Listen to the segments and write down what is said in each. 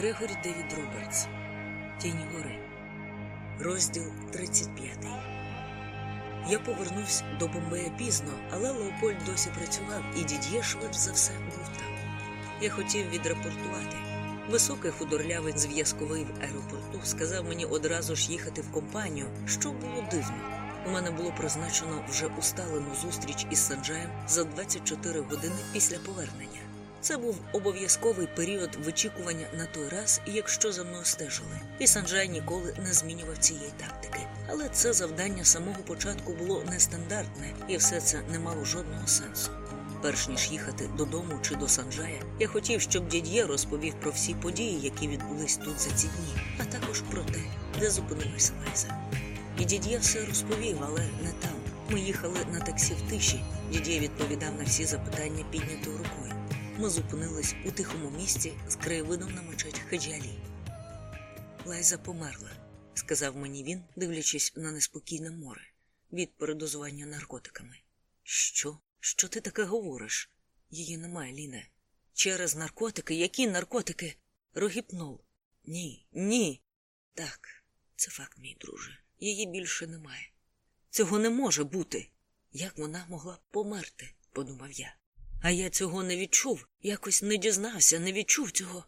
Грегорі Девід Робертс Тінь гори. Розділ 35. Я повернувся до Бомбея пізно, але Леопольд досі працював, і дід'є швидше за все був там. Я хотів відрапортувати. Високий худорлявий зв'язковий в аеропорту сказав мені одразу ж їхати в компанію, що було дивно. У мене було призначено вже усталену зустріч із Санджаєм за 24 години після повернення. Це був обов'язковий період вичікування на той раз, якщо за мною стежили, і Санджай ніколи не змінював цієї тактики. Але це завдання самого початку було нестандартне, і все це не мало жодного сенсу. Перш ніж їхати додому чи до Санджая, я хотів, щоб дід'є розповів про всі події, які відбулись тут за ці дні, а також про те, де зупинилася Лайза. І дід'є все розповів, але не там. Ми їхали на таксі в тиші. Дід'є відповідав на всі запитання піднятою рукою. Ми зупинились у тихому місці з краєвидом на мечеть Хаджалі. Лайза померла, сказав мені він, дивлячись на неспокійне море від передозування наркотиками. Що? Що ти таке говориш? Її немає, Ліне. Через наркотики? Які наркотики? Рогіпнол. Ні, ні. Так, це факт, мій друже. Її більше немає. Цього не може бути. Як вона могла померти, подумав я. А я цього не відчув, якось не дізнався, не відчув цього.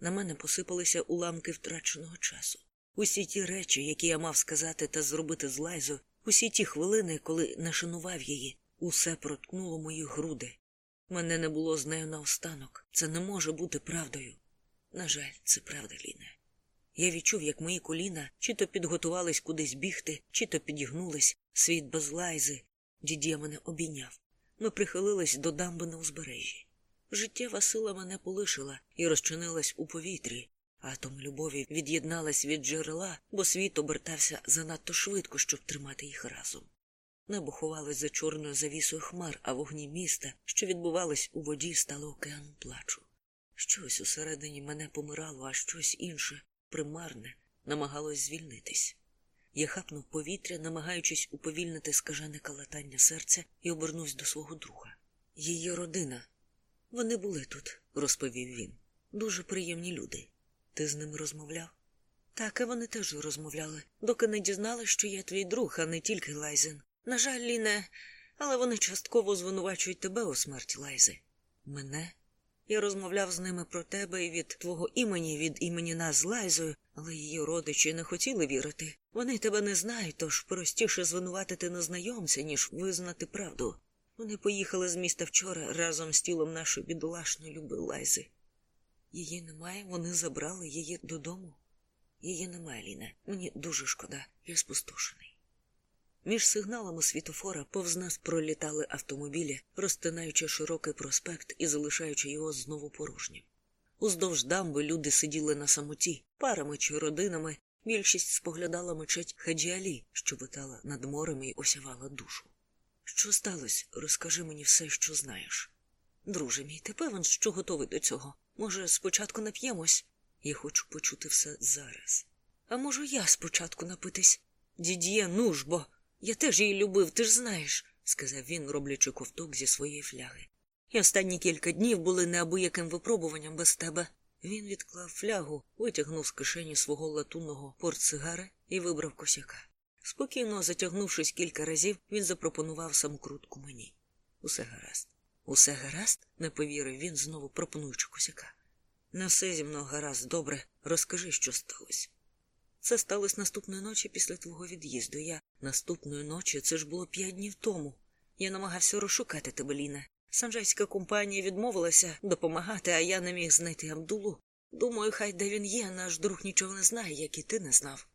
На мене посипалися уламки втраченого часу. Усі ті речі, які я мав сказати та зробити з Лайзою, усі ті хвилини, коли не шанував її, усе проткнуло мої груди. Мене не було з нею наостанок. Це не може бути правдою. На жаль, це правда, Ліне. Я відчув, як мої коліна чи то підготувались кудись бігти, чи то підігнулись, світ без лайзи. Дід'я мене обійняв. Ми прихилились до дамби на узбережжі. Життєва сила мене полишила і розчинилась у повітрі, атом любові від'єдналась від джерела, бо світ обертався занадто швидко, щоб тримати їх разом. Небо ховалось за чорною завісою хмар, а вогні міста, що відбувались у воді, стало океаном плачу. Щось усередині мене помирало, а щось інше, примарне, намагалось звільнитись. Я хапнув повітря, намагаючись уповільнити скажене калатання серця, і обернувся до свого друга. Її родина. Вони були тут, розповів він. Дуже приємні люди. Ти з ними розмовляв? Так, і вони теж розмовляли, доки не дізнали, що я твій друг, а не тільки Лайзен. На жаль, Ліне, але вони частково звинувачують тебе у смерті Лайзи. Мене? Я розмовляв з ними про тебе і від твого імені, від імені нас з Лайзою, але її родичі не хотіли вірити. Вони тебе не знають, тож простіше звинуватити незнайомця, ніж визнати правду. Вони поїхали з міста вчора разом з тілом нашої бідолашної люби Лайзи. Її немає, вони забрали її додому. Її немає, Ліне. Мені дуже шкода, я спустошений. Між сигналами світофора повз нас пролітали автомобілі, розтинаючи широкий проспект і залишаючи його знову порожнім. Уздовж дамби люди сиділи на самоті, парами чи родинами. Більшість споглядала мечеть Хаджіалі, що витала над морем і осявала душу. Що сталося? Розкажи мені все, що знаєш. Друже мій, ти певен, що готовий до цього? Може, спочатку нап'ємось? Я хочу почути все зараз. А можу я спочатку напитись? Дід'є, ну ж бо. Я теж її любив, ти ж знаєш, сказав він, роблячи ковток зі своєї фляги. І останні кілька днів були неабияким випробуванням без тебе. Він відклав флягу, витягнув з кишені свого латунного портсигара і вибрав косяка. Спокійно затягнувшись кілька разів, він запропонував самокрутку мені. Усе гаразд. Усе гаразд? не повірив він, знову пропонуючи косяка. Не все зі мною гаразд, добре, розкажи, що сталося. Це сталося наступної ночі після твого від'їзду. Я наступної ночі це ж було п'ять днів тому. Я намагався розшукати тебе, Ліна. Санджайська компанія відмовилася допомагати, а я не міг знайти Абдулу. Думаю, хай де він є, наш друг нічого не знає, як і ти не знав.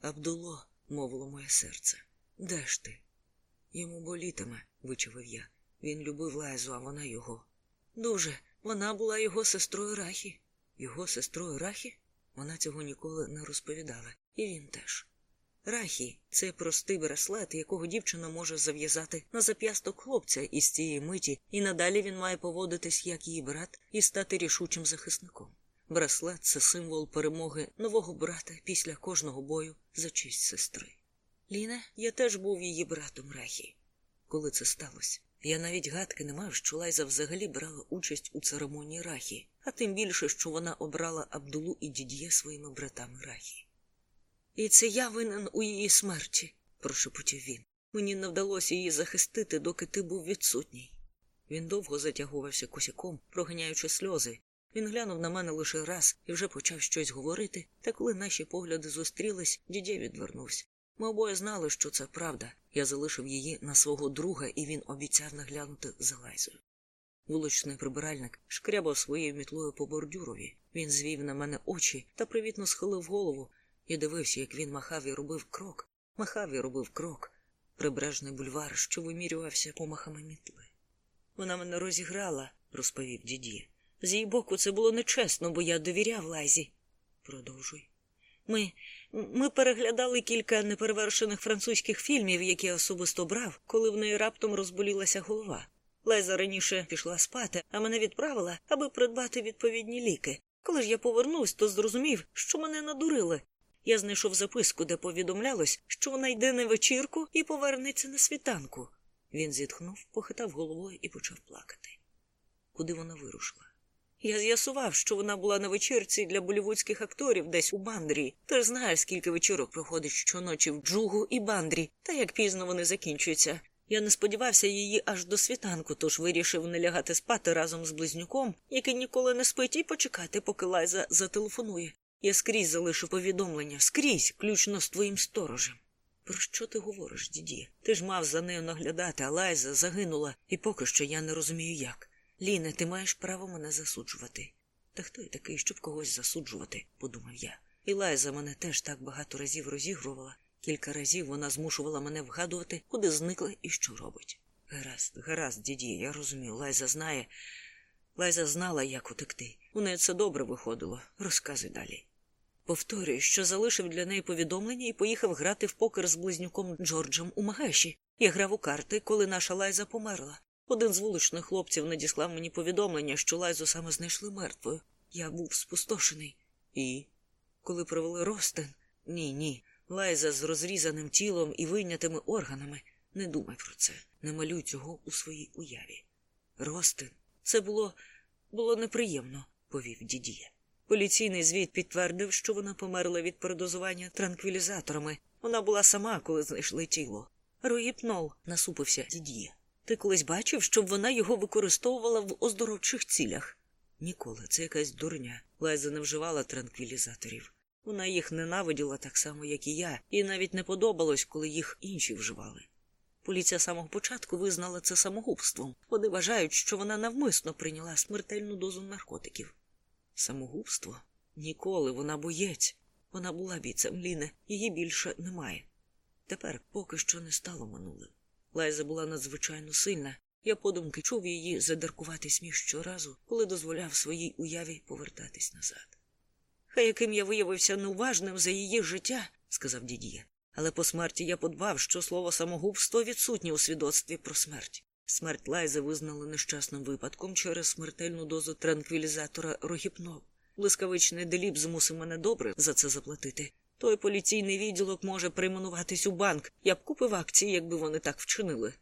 Абдуло, мовило моє серце. Де ж ти? Йому болітиме, вичавив я. Він любив Лайзу, а вона його. Дуже. Вона була його сестрою Рахі. Його сестрою Рахі? Вона цього ніколи не розповідала, і він теж. Рахі це простий браслет, якого дівчина може зав'язати на зап'ясток хлопця із цієї миті, і надалі він має поводитись як її брат і стати рішучим захисником. Браслет це символ перемоги нового брата після кожного бою за честь сестри. Ліне, я теж був її братом Рахі. Коли це сталося? Я навіть гадки не мав, що Лайза взагалі брала участь у церемонії рахі, а тим більше, що вона обрала Абдулу і дід'є своїми братами рахі. І це я винен у її смерті, прошепотів він. Мені не вдалося її захистити, доки ти був відсутній. Він довго затягувався косяком, проганяючи сльози. Він глянув на мене лише раз і вже почав щось говорити, та коли наші погляди зустрілись, дідє відвернувся. Ми обоє знали, що це правда. Я залишив її на свого друга, і він обіцяв наглянути за лайзою. Вуличний прибиральник шкрябав своєю мітлою по бордюрові. Він звів на мене очі та привітно схилив голову. Я дивився, як він махав і робив крок, махав і робив крок. Прибережний бульвар, що вимірювався помахами мітли. Вона мене розіграла, розповів дідє. З її боку, це було нечесно, бо я довіряв лайзі. Продовжуй. Ми ми переглядали кілька неперевершених французьких фільмів, які я особисто брав, коли в неї раптом розболілася голова. Лайза раніше пішла спати, а мене відправила, аби придбати відповідні ліки. Коли ж я повернусь, то зрозумів, що мене надурили. Я знайшов записку, де повідомлялось, що вона йде на вечірку і повернеться на світанку. Він зітхнув, похитав головою і почав плакати. Куди вона вирушила? Я з'ясував, що вона була на вечірці для болівудських акторів десь у бандрі. Ти ж знаєш, скільки вечірок проходить щоночі в джугу і бандрі, та як пізно вони закінчуються. Я не сподівався її аж до світанку, тож вирішив не лягати спати разом з близнюком, який ніколи не спить, і почекати, поки Лайза зателефонує. Я скрізь залишив повідомлення, скрізь, включно з твоїм сторожем. Про що ти говориш, діді? Ти ж мав за нею наглядати, а Лайза загинула, і поки що я не розумію як. Ліне, ти маєш право мене засуджувати. Та хто я такий, щоб когось засуджувати, подумав я. І Лайза мене теж так багато разів розігрувала. Кілька разів вона змушувала мене вгадувати, куди зникла і що робить. Гаразд, гаразд, діді, я розумію, Лайза знає. Лайза знала, як утекти. У неї це добре виходило. Розказуй далі. Повторюю, що залишив для неї повідомлення і поїхав грати в покер з близнюком Джорджем у Магеші. Я грав у карти, коли наша Лайза померла. Один з вуличних хлопців надіслав мені повідомлення, що Лайзу саме знайшли мертвою. Я був спустошений. І коли провели ростин? Ні, ні. Лайза з розрізаним тілом і вийнятими органами. Не думай про це, не малюй цього у своїй уяві. Ростин, це було було неприємно, повів дідія. Поліційний звіт підтвердив, що вона померла від передозування транквілізаторами. Вона була сама, коли знайшли тіло. Руїпнол, насупився дідія. Ти колись бачив, щоб вона його використовувала в оздоровчих цілях? Ніколи, це якась дурня. Лайза не вживала транквілізаторів. Вона їх ненавиділа так само, як і я, і навіть не подобалось, коли їх інші вживали. Поліція самого початку визнала це самогубством. Вони вважають, що вона навмисно прийняла смертельну дозу наркотиків. Самогубство? Ніколи вона боєць. Вона була бійцем Ліне, її більше немає. Тепер поки що не стало минулим. Лайза була надзвичайно сильна. Я подумки чув її задеркувати сміх щоразу, коли дозволяв своїй уяві повертатись назад. Хай яким я виявився неуважним за її життя, сказав дідія, але по смерті я подбав, що слово самогубство відсутнє у свідоцтві про смерть. Смерть Лайзи визнали нещасним випадком через смертельну дозу транквілізатора Рогіпнол. Блискавичний деліп змусив мене добре за це заплатити. Той поліційний відділок може прийменуватись у банк. Я б купив акції, якби вони так вчинили.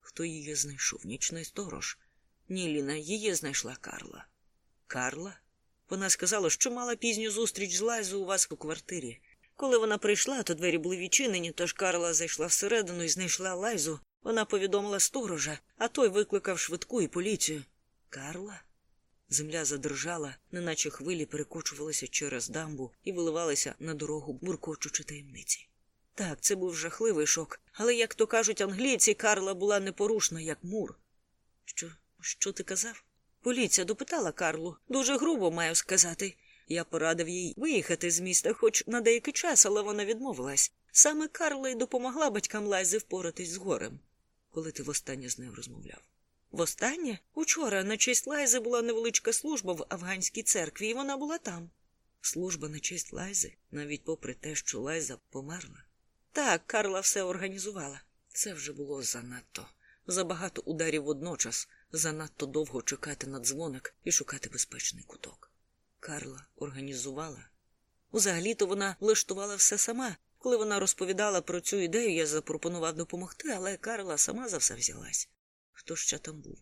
Хто її знайшов? Нічний сторож. Ні, Ліна, її знайшла Карла. Карла? Вона сказала, що мала пізню зустріч з Лайзою у вас у квартирі. Коли вона прийшла, то двері були відчинені, тож Карла зайшла всередину і знайшла Лайзу. Вона повідомила сторожа, а той викликав швидку і поліцію. Карла? Земля задрижала, неначе хвилі перекочувалися через дамбу і виливалися на дорогу, буркочучи таємниці. Так, це був жахливий шок, але, як то кажуть англійці, Карла була непорушна, як мур. Що, що ти казав? Поліція допитала Карлу. Дуже грубо маю сказати. Я порадив їй виїхати з міста хоч на деякий час, але вона відмовилась. Саме Карла й допомогла батькам Лайзи впоратись з горем. Коли ти востаннє з нею розмовляв? Востаннє учора на честь Лайзи була невеличка служба в афганській церкві, і вона була там. Служба на честь Лайзи, навіть попри те, що Лайза померла. Так, Карла все організувала. Це вже було занадто. Забагато ударів водночас, занадто довго чекати на дзвоник і шукати безпечний куток. Карла організувала. Узагалі-то вона влаштувала все сама. Коли вона розповідала про цю ідею, я запропонував допомогти, але Карла сама за все взялась. Хто ще там був.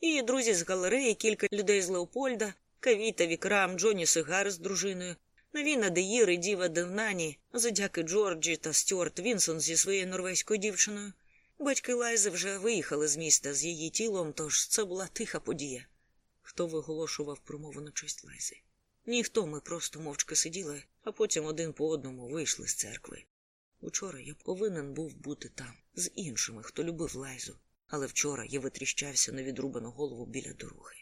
Її друзі з галереї, кілька людей з Леопольда, Кавіта, Вікрам, Джоні Сигар з дружиною, Навін Адейр, Діва Девнані, Зодіаки Джорджі та Стюарт Вінсон зі своєю норвезькою дівчиною. Батьки Лайзи вже виїхали з міста з її тілом, тож це була тиха подія. Хто виголошував промову на честь Лайзи? Ніхто ми просто мовчки сиділи, а потім один по одному вийшли з церкви. Учора я повинен був бути там, з іншими, хто любив Лайзу, але вчора я витріщався на відрубану голову біля дороги.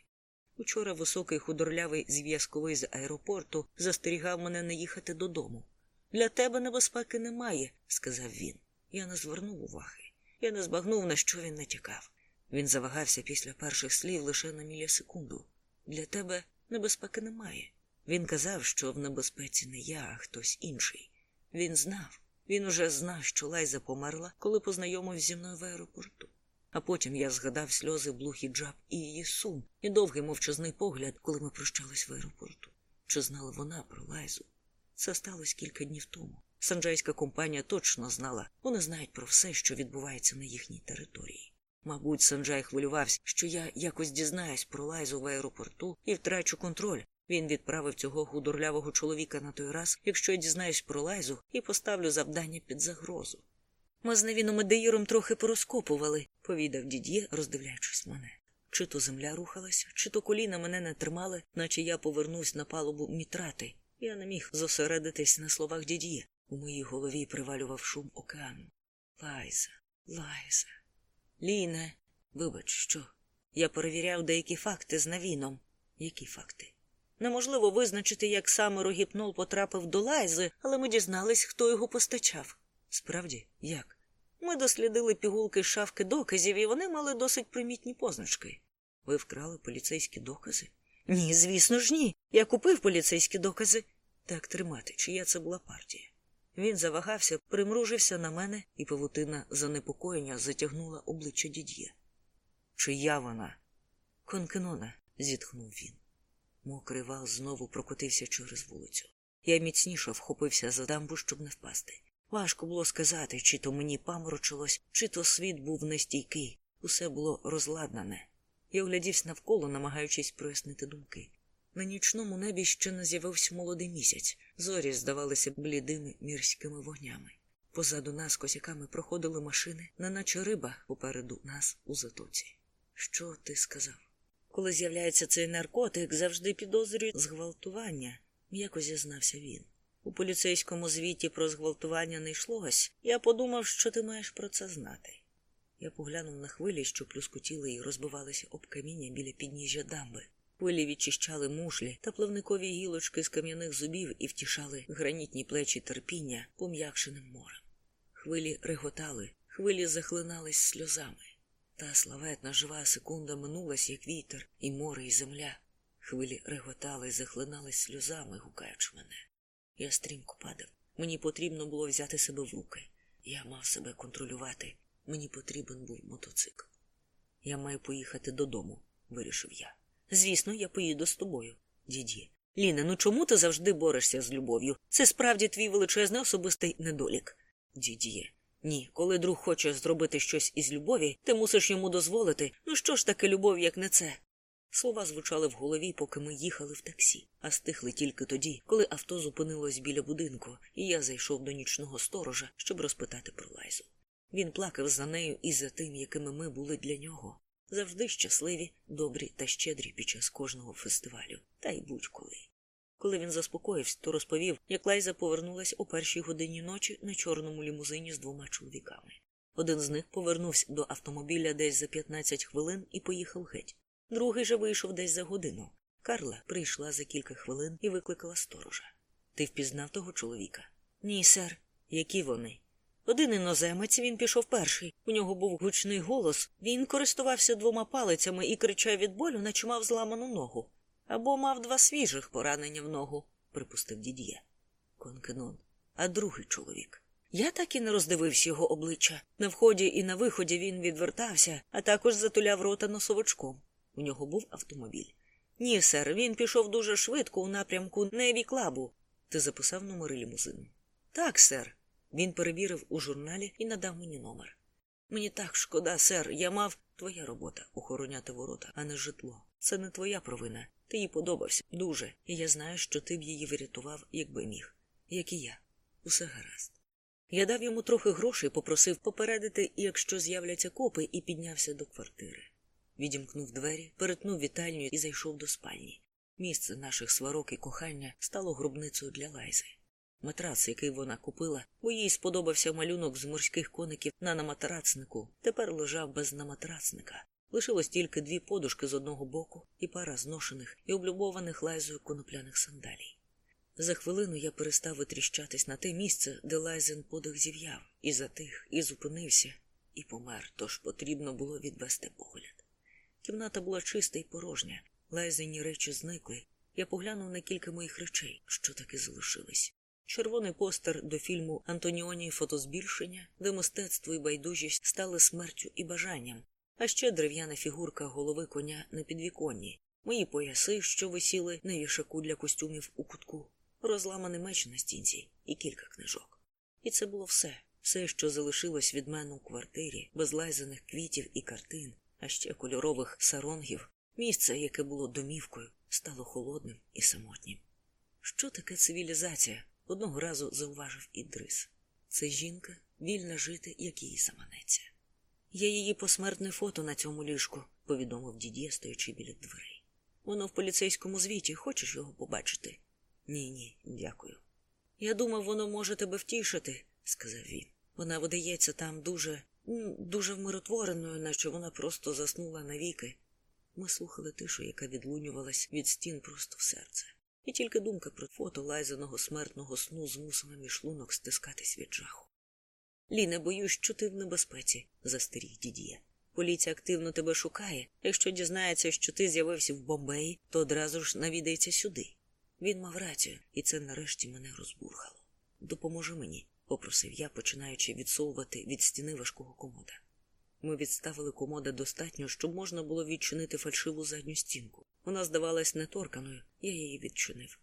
Учора високий худорлявий зв'язковий з аеропорту застерігав мене не їхати додому. Для тебе небезпеки немає, сказав він. Я не звернув уваги. Я не збагнув, на що він натякав. Він завагався після перших слів лише на мілісекунду. Для тебе небезпеки немає. Він казав, що в небезпеці не я, а хтось інший. Він знав. Він уже знав, що Лайза померла, коли познайомився зі мною в аеропорту. А потім я згадав сльози блухі Джаб і її сум, і довгий мовчазний погляд, коли ми прощались в аеропорту. Чи знала вона про Лайзу? Це сталося кілька днів тому. Санджайська компанія точно знала, вони знають про все, що відбувається на їхній території. Мабуть, Санджай хвилювався, що я якось дізнаюсь про Лайзу в аеропорту і втрачу контроль. Він відправив цього худорлявого чоловіка на той раз, якщо я дізнаюсь про Лайзу і поставлю завдання під загрозу. Ми з Невіном Деїром трохи порозкопували, повідав дід'є, роздивляючись мене. Чи то земля рухалася, чи то коліна мене не тримали, наче я повернусь на палубу мітрати. Я не міг зосередитись на словах дід'є. У моїй голові привалював шум океану. Лайза, Лайза. Ліне, вибач, що? Я перевіряв деякі факти з Навіном. Які факти? Неможливо визначити, як саме рогіпнол потрапив до Лайзи, але ми дізнались, хто його постачав. Справді, як? Ми дослідили пігулки з шавки доказів, і вони мали досить примітні позначки. Ви вкрали поліцейські докази? Ні, звісно ж, ні. Я купив поліцейські докази. Так тримати, чия це була партія. Він завагався, примружився на мене, і павутина занепокоєння затягнула обличчя дід'є. Чия вона? Конкенона, зітхнув він. Мокрий вал знову прокотився через вулицю. Я міцніше вхопився за дамбу, щоб не впасти. Важко було сказати, чи то мені паморочилось, чи то світ був нестійкий. Усе було розладнане. Я оглядівся навколо, намагаючись прояснити думки. На нічному небі ще не з'явився молодий місяць. Зорі здавалися блідими мірськими вогнями. Позаду нас косяками проходили машини, неначе риба попереду нас у затоці. Що ти сказав? Коли з'являється цей наркотик, завжди підозрюють зґвалтування, м'яко зізнався він. У поліцейському звіті про зґвалтування не йшлось. Я подумав, що ти маєш про це знати. Я поглянув на хвилі, що плюскотіли і розбивалися об каміння біля підніжжя дамби. Хвилі відчищали мушлі та плавникові гілочки з кам'яних зубів і втішали гранітні плечі терпіння пом'якшеним морем. Хвилі реготали, хвилі захлинались сльозами. Та славетна жива секунда минулась, як вітер, і море, і земля. Хвилі реготали захлинались сльозами, гукаючи мене. Я стрімко падав. Мені потрібно було взяти себе в руки. Я мав себе контролювати. Мені потрібен був мотоцикл. Я маю поїхати додому, вирішив я. Звісно, я поїду з тобою, дід'є. Ліна, ну чому ти завжди борешся з любов'ю? Це справді твій величезний особистий недолік. Дід'є. Ні, коли друг хоче зробити щось із любові, ти мусиш йому дозволити. Ну що ж таке любов, як не це? Слова звучали в голові, поки ми їхали в таксі, а стихли тільки тоді, коли авто зупинилось біля будинку, і я зайшов до нічного сторожа, щоб розпитати про Лайзу. Він плакав за нею і за тим, якими ми були для нього. Завжди щасливі, добрі та щедрі під час кожного фестивалю, та й будь-коли. Коли він заспокоївся, то розповів, як Лайза повернулась о першій годині ночі на чорному лімузині з двома чоловіками. Один з них повернувся до автомобіля десь за 15 хвилин і поїхав геть. Другий же вийшов десь за годину. Карла прийшла за кілька хвилин і викликала сторожа. Ти впізнав того чоловіка? Ні, сер. Які вони? Один іноземець він пішов перший. У нього був гучний голос. Він користувався двома палицями і кричав від болю, наче мав зламану ногу. Або мав два свіжих поранення в ногу, припустив дід'є. Конкенон. А другий чоловік. Я так і не роздивився його обличчя. На вході і на виході він відвертався, а також затуляв рота носовичком. У нього був автомобіль. Ні, сер, він пішов дуже швидко у напрямку Неві Клабу. Ти записав номери лімузину? Так, сер. Він перевірив у журналі і надав мені номер. Мені так шкода, сер, я мав. Твоя робота охороняти ворота, а не житло. Це не твоя провина. Ти їй подобався дуже, і я знаю, що ти б її врятував, якби міг. Як і я. Усе гаразд. Я дав йому трохи грошей, попросив попередити, якщо з'являться копи, і піднявся до квартири. Відімкнув двері, перетнув вітальню і зайшов до спальні. Місце наших сварок і кохання стало гробницею для Лайзи. Матрац, який вона купила, бо їй сподобався малюнок з морських коників на наматрацнику, тепер лежав без наматрацника. Лишилось тільки дві подушки з одного боку і пара зношених і облюбованих лайзою конопляних сандалій. За хвилину я перестав витріщатись на те місце, де лайзен подих зів'яв, і затих, і зупинився, і помер, тож потрібно було відвести погляд. Кімната була чиста і порожня, лайзені речі зникли. Я поглянув на кілька моїх речей, що таки залишились. Червоний постер до фільму Антоніоні. Фотозбільшення, де мистецтво і байдужість стали смертю і бажанням, а ще дерев'яна фігурка голови коня на підвіконні, мої пояси, що висіли на вішаку для костюмів у кутку, розламаний меч на стінці і кілька книжок. І це було все, все, що залишилось від мене у квартирі, без лайзаних квітів і картин, а ще кольорових саронгів. Місце, яке було домівкою, стало холодним і самотнім. Що таке цивілізація? Одного разу зауважив Ідрис. Це жінка, вільна жити, як її заманеться. Я її посмертне фото на цьому ліжку, повідомив дідє, стоячи біля дверей. Воно в поліцейському звіті, хочеш його побачити? Ні, ні, дякую. Я думав, воно може тебе втішити, сказав він. Вона видається там дуже, дуже вмиротвореною, наче вона просто заснула навіки. Ми слухали тишу, яка відлунювалась від стін просто в серце. І тільки думка про фото лайзаного смертного сну змусила мій шлунок стискатись від жаху. Ліне, боюсь, що ти в небезпеці, застеріг дідія. Поліція активно тебе шукає. Якщо дізнається, що ти з'явився в Бомбеї, то одразу ж навідається сюди. Він мав рацію, і це нарешті мене розбурхало. Допоможи мені, попросив я, починаючи відсовувати від стіни важкого комода. Ми відставили комода достатньо, щоб можна було відчинити фальшиву задню стінку. Вона здавалась неторканою, я її відчинив.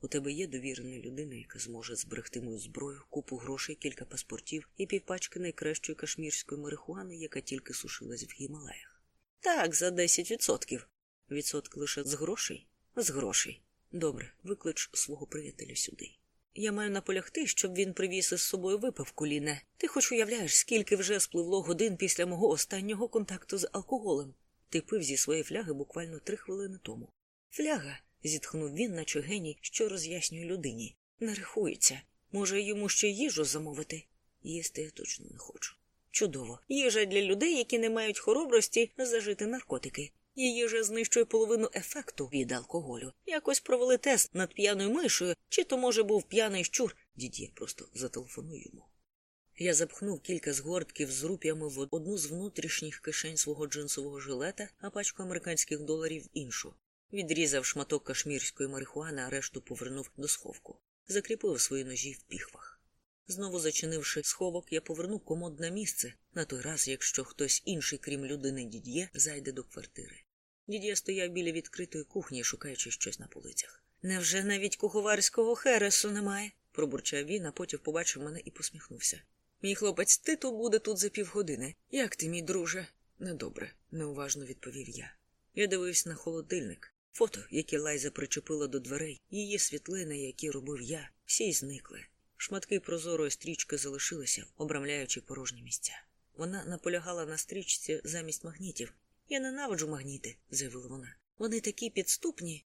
У тебе є довірена людина, яка зможе зберегти мою зброю, купу грошей, кілька паспортів і півпачки найкращої кашмірської марихуани, яка тільки сушилась в Гімалаях. Так, за 10 відсотків. Відсотки лише з грошей? З грошей. Добре, виклич свого приятеля сюди. Я маю наполягти, щоб він привіз із собою випивку, Ліне. Ти хоч уявляєш, скільки вже спливло годин після мого останнього контакту з алкоголем. Ти пив зі своєї фляги буквально три хвилини тому. Фляга, зітхнув він, наче геній, що роз'яснює людині. Не рахується. Може, йому ще їжу замовити? Їсти я точно не хочу. Чудово. Їжа для людей, які не мають хоробрості зажити наркотики. Її же знищує половину ефекту від алкоголю. Якось провели тест над п'яною мишою, чи то, може, був п'яний щур. Дід'є просто зателефонуй йому. Я запхнув кілька згортків з руп'ями в одну з внутрішніх кишень свого джинсового жилета, а пачку американських доларів в іншу. Відрізав шматок кашмірської марихуани, а решту повернув до сховку. Закріпив свої ножі в піхвах. Знову зачинивши сховок, я повернув комод на місце на той раз, якщо хтось інший, крім людини дід'є, зайде до квартири. Дід'є стояв біля відкритої кухні, шукаючи щось на полицях. Невже навіть куховарського хересу немає? пробурчав він, а потім побачив мене і посміхнувся. Мій хлопець Тито буде тут за півгодини. Як ти, мій друже? Недобре, неуважно відповів я. Я дивився на холодильник. Фото, які Лайза причепила до дверей, її світлини, які робив я, всі зникли. Шматки прозорої стрічки залишилися, обрамляючи порожні місця. Вона наполягала на стрічці замість магнітів. Я ненавиджу магніти, заявила вона. Вони такі підступні.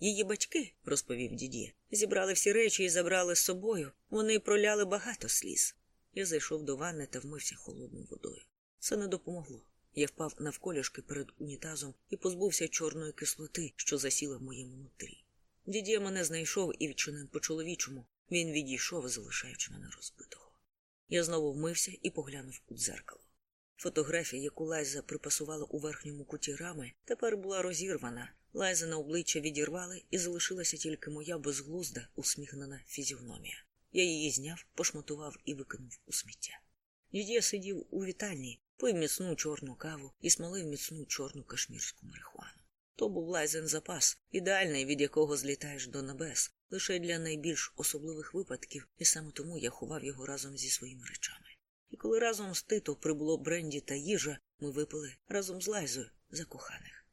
Її батьки, розповів дідє, зібрали всі речі і забрали з собою. Вони проляли багато сліз. Я зайшов до ванни та вмився холодною водою. Це не допомогло. Я впав навколішки перед унітазом і позбувся чорної кислоти, що засіла в моєму нутрі. Дідє мене знайшов і відчинив по чоловічому. Він відійшов, залишаючи мене розбитого. Я знову вмився і поглянув у дзеркало. Фотографія, яку Лайза припасувала у верхньому куті рами, тепер була розірвана. Лайза на обличчя відірвали, і залишилася тільки моя безглузда, усміхнена фізіогномія. Я її зняв, пошматував і викинув у сміття. Дідє сидів у вітальні, пив міцну чорну каву і смолив міцну чорну кашмірську марихуану. То був лайзен запас, ідеальний, від якого злітаєш до небес, лише для найбільш особливих випадків, і саме тому я ховав його разом зі своїми речами. І коли разом з Тито прибуло бренді та їжа, ми випили разом з Лайзою закоханих.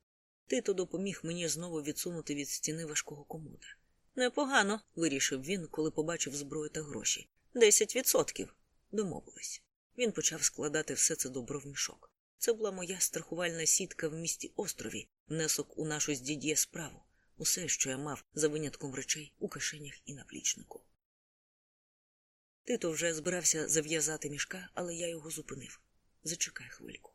Тито допоміг мені знову відсунути від стіни важкого комода. Непогано, вирішив він, коли побачив зброю та гроші. Десять відсотків. Домовились. Він почав складати все це добро в мішок. Це була моя страхувальна сітка в місті острові, внесок у нашу з дід'є справу, усе, що я мав за винятком речей у кишенях і на плічнику. Тито вже збирався зав'язати мішка, але я його зупинив. Зачекай хвильку.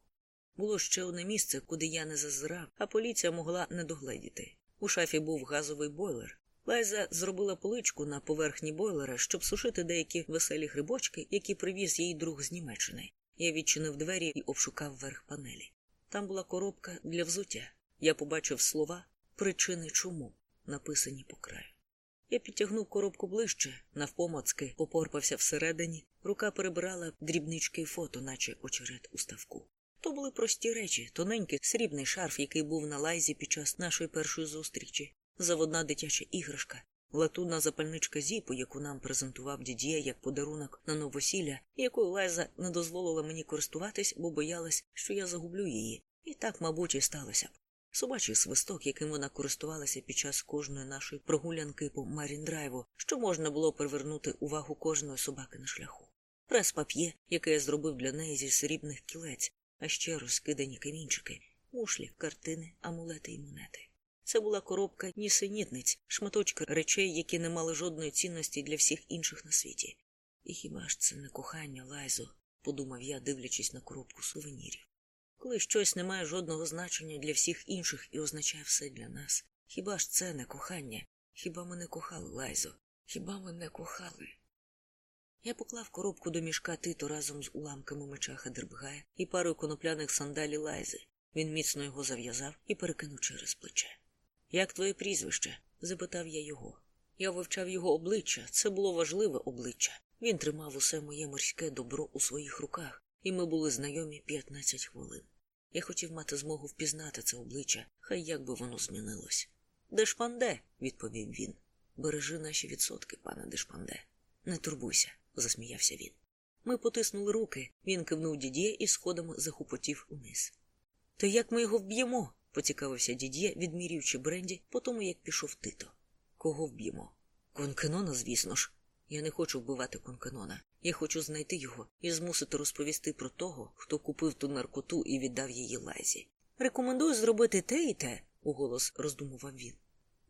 Було ще одне місце, куди я не зазирав, а поліція могла не догледіти. У шафі був газовий бойлер. Лайза зробила поличку на поверхні бойлера, щоб сушити деякі веселі грибочки, які привіз їй друг з Німеччини. Я відчинив двері і обшукав верх панелі. Там була коробка для взуття. Я побачив слова причини чому, написані по краю. Я підтягнув коробку ближче, навпомацки попорпався всередині, рука перебирала дрібнички фото, наче очерет у ставку. То були прості речі, тоненький срібний шарф, який був на лайзі під час нашої першої зустрічі, заводна дитяча іграшка, латунна запальничка зіпу, яку нам презентував дід'є як подарунок на новосілля, якою Лайза не дозволила мені користуватись, бо боялась, що я загублю її. І так, мабуть, і сталося б. Собачий свисток, яким вона користувалася під час кожної нашої прогулянки по Маріндрайву, що можна було привернути увагу кожної собаки на шляху. Прес-пап'є, яке я зробив для неї зі срібних кілець, а ще розкидані камінчики, мушлі, картини, амулети і монети. Це була коробка нісенітниць, шматочки речей, які не мали жодної цінності для всіх інших на світі. І хіба ж це не кохання, Лайзо? подумав я, дивлячись на коробку сувенірів. Коли щось не має жодного значення для всіх інших і означає все для нас. Хіба ж це не кохання? Хіба ми не кохали, Лайзо? Хіба ми не кохали? Я поклав коробку до мішка тито разом з уламками меча Хадербгая і парою конопляних сандалі Лайзи. Він міцно його зав'язав і перекинув через плече. Як твоє прізвище? запитав я його. Я вивчав його обличчя, це було важливе обличчя. Він тримав усе моє морське добро у своїх руках, і ми були знайомі 15 хвилин. Я хотів мати змогу впізнати це обличчя, хай як би воно змінилось. Дешпанде, відповів він. Бережи наші відсотки, пане Дешпанде. Не турбуйся, засміявся він. Ми потиснули руки, він кивнув дідє і сходами захупотів униз. То як ми його вб'ємо? поцікавився дідє, відмірюючи бренді по тому, як пішов тито. Кого вб'ємо? Конкенона, звісно ж. Я не хочу вбивати конкенона. Я хочу знайти його і змусити розповісти про того, хто купив ту наркоту і віддав її лайзі. Рекомендую зробити те і те, уголос роздумував він.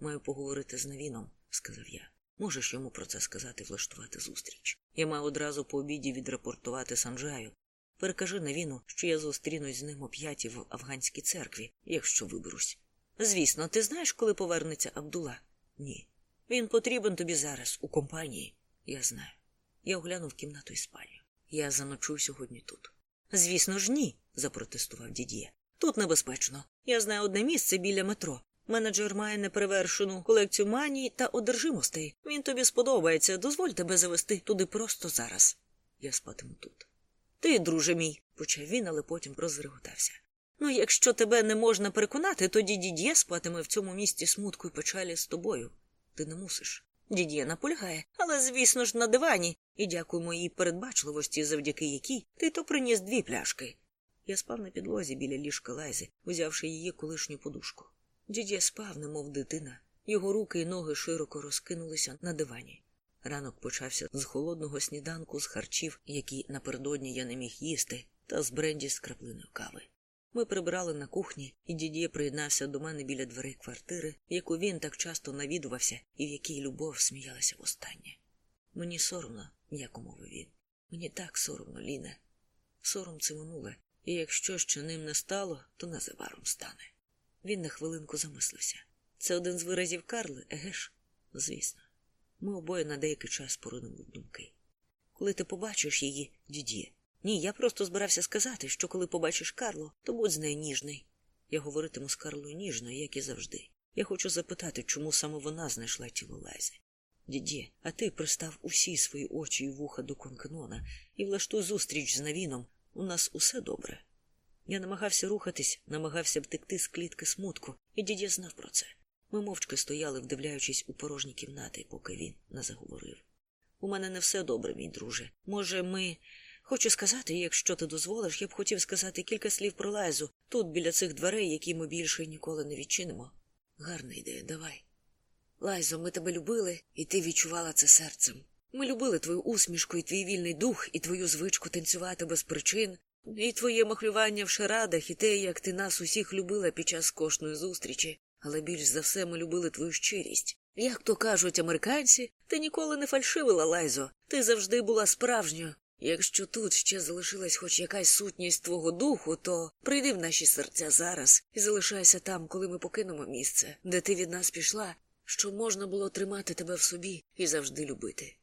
Маю поговорити з Навіном, сказав я. Можеш йому про це сказати, влаштувати зустріч. Я маю одразу по обіді відрапортувати Санджаю. Перекажи Навіну, що я зустрінусь з ним о п'ятій в афганській церкві, якщо виберусь. Звісно, ти знаєш, коли повернеться Абдула? Ні. Він потрібен тобі зараз, у компанії. Я знаю. Я оглянув кімнату і спальню. Я заночую сьогодні тут. Звісно ж, ні, запротестував дід'є. Тут небезпечно. Я знаю одне місце біля метро. Менеджер має неперевершену колекцію маній та одержимостей. Він тобі сподобається. Дозволь тебе завести туди просто зараз. Я спатиму тут. Ти, друже мій, почав він, але потім розреготався. Ну, якщо тебе не можна переконати, тоді дід'є спатиме в цьому місті смутку і печалі з тобою. Ти не мусиш. Дід'є наполягає, але, звісно ж, на дивані, і дякую моїй передбачливості, завдяки якій ти то приніс дві пляшки. Я спав на підлозі біля ліжка Лайзи, узявши її колишню подушку. Дід'є спав, немов дитина. Його руки й ноги широко розкинулися на дивані. Ранок почався з холодного сніданку з харчів, які напередодні я не міг їсти, та з бренді з краплиною кави. Ми прибирали на кухні, і дід'є приєднався до мене біля дверей квартири, яку він так часто навідувався і в якій любов сміялася востаннє. Мені соромно, м'яко мовив він. Мені так соромно, Ліне. Сором це минуле, і якщо ще ним не стало, то незабаром стане. Він на хвилинку замислився. Це один з виразів Карли, еге ж? Звісно. Ми обоє на деякий час поринули думки. Коли ти побачиш її, дід'є, ні, я просто збирався сказати, що коли побачиш Карло, то будь з нею ніжний. Я говоритиму з Карлою ніжно, як і завжди. Я хочу запитати, чому саме вона знайшла тіло Лайзи. Дідє, а ти пристав усі свої очі і вуха до Конкенона і влаштуй зустріч з Навіном. У нас усе добре. Я намагався рухатись, намагався втекти з клітки смутку, і дідє знав про це. Ми мовчки стояли, вдивляючись у порожні кімнати, поки він не заговорив. У мене не все добре, мій друже. Може, ми. Хочу сказати, якщо ти дозволиш, я б хотів сказати кілька слів про Лайзу тут, біля цих дверей, які ми більше ніколи не відчинимо. Гарна ідея, давай. Лайзо, ми тебе любили, і ти відчувала це серцем. Ми любили твою усмішку і твій вільний дух, і твою звичку танцювати без причин, і твоє махлювання в шарадах, і те, як ти нас усіх любила під час кожної зустрічі, але більш за все ми любили твою щирість. Як то кажуть американці, ти ніколи не фальшивила, Лайзо, ти завжди була справжньою. Якщо тут ще залишилась хоч якась сутність твого духу, то прийди в наші серця зараз і залишайся там, коли ми покинемо місце, де ти від нас пішла, щоб можна було тримати тебе в собі і завжди любити.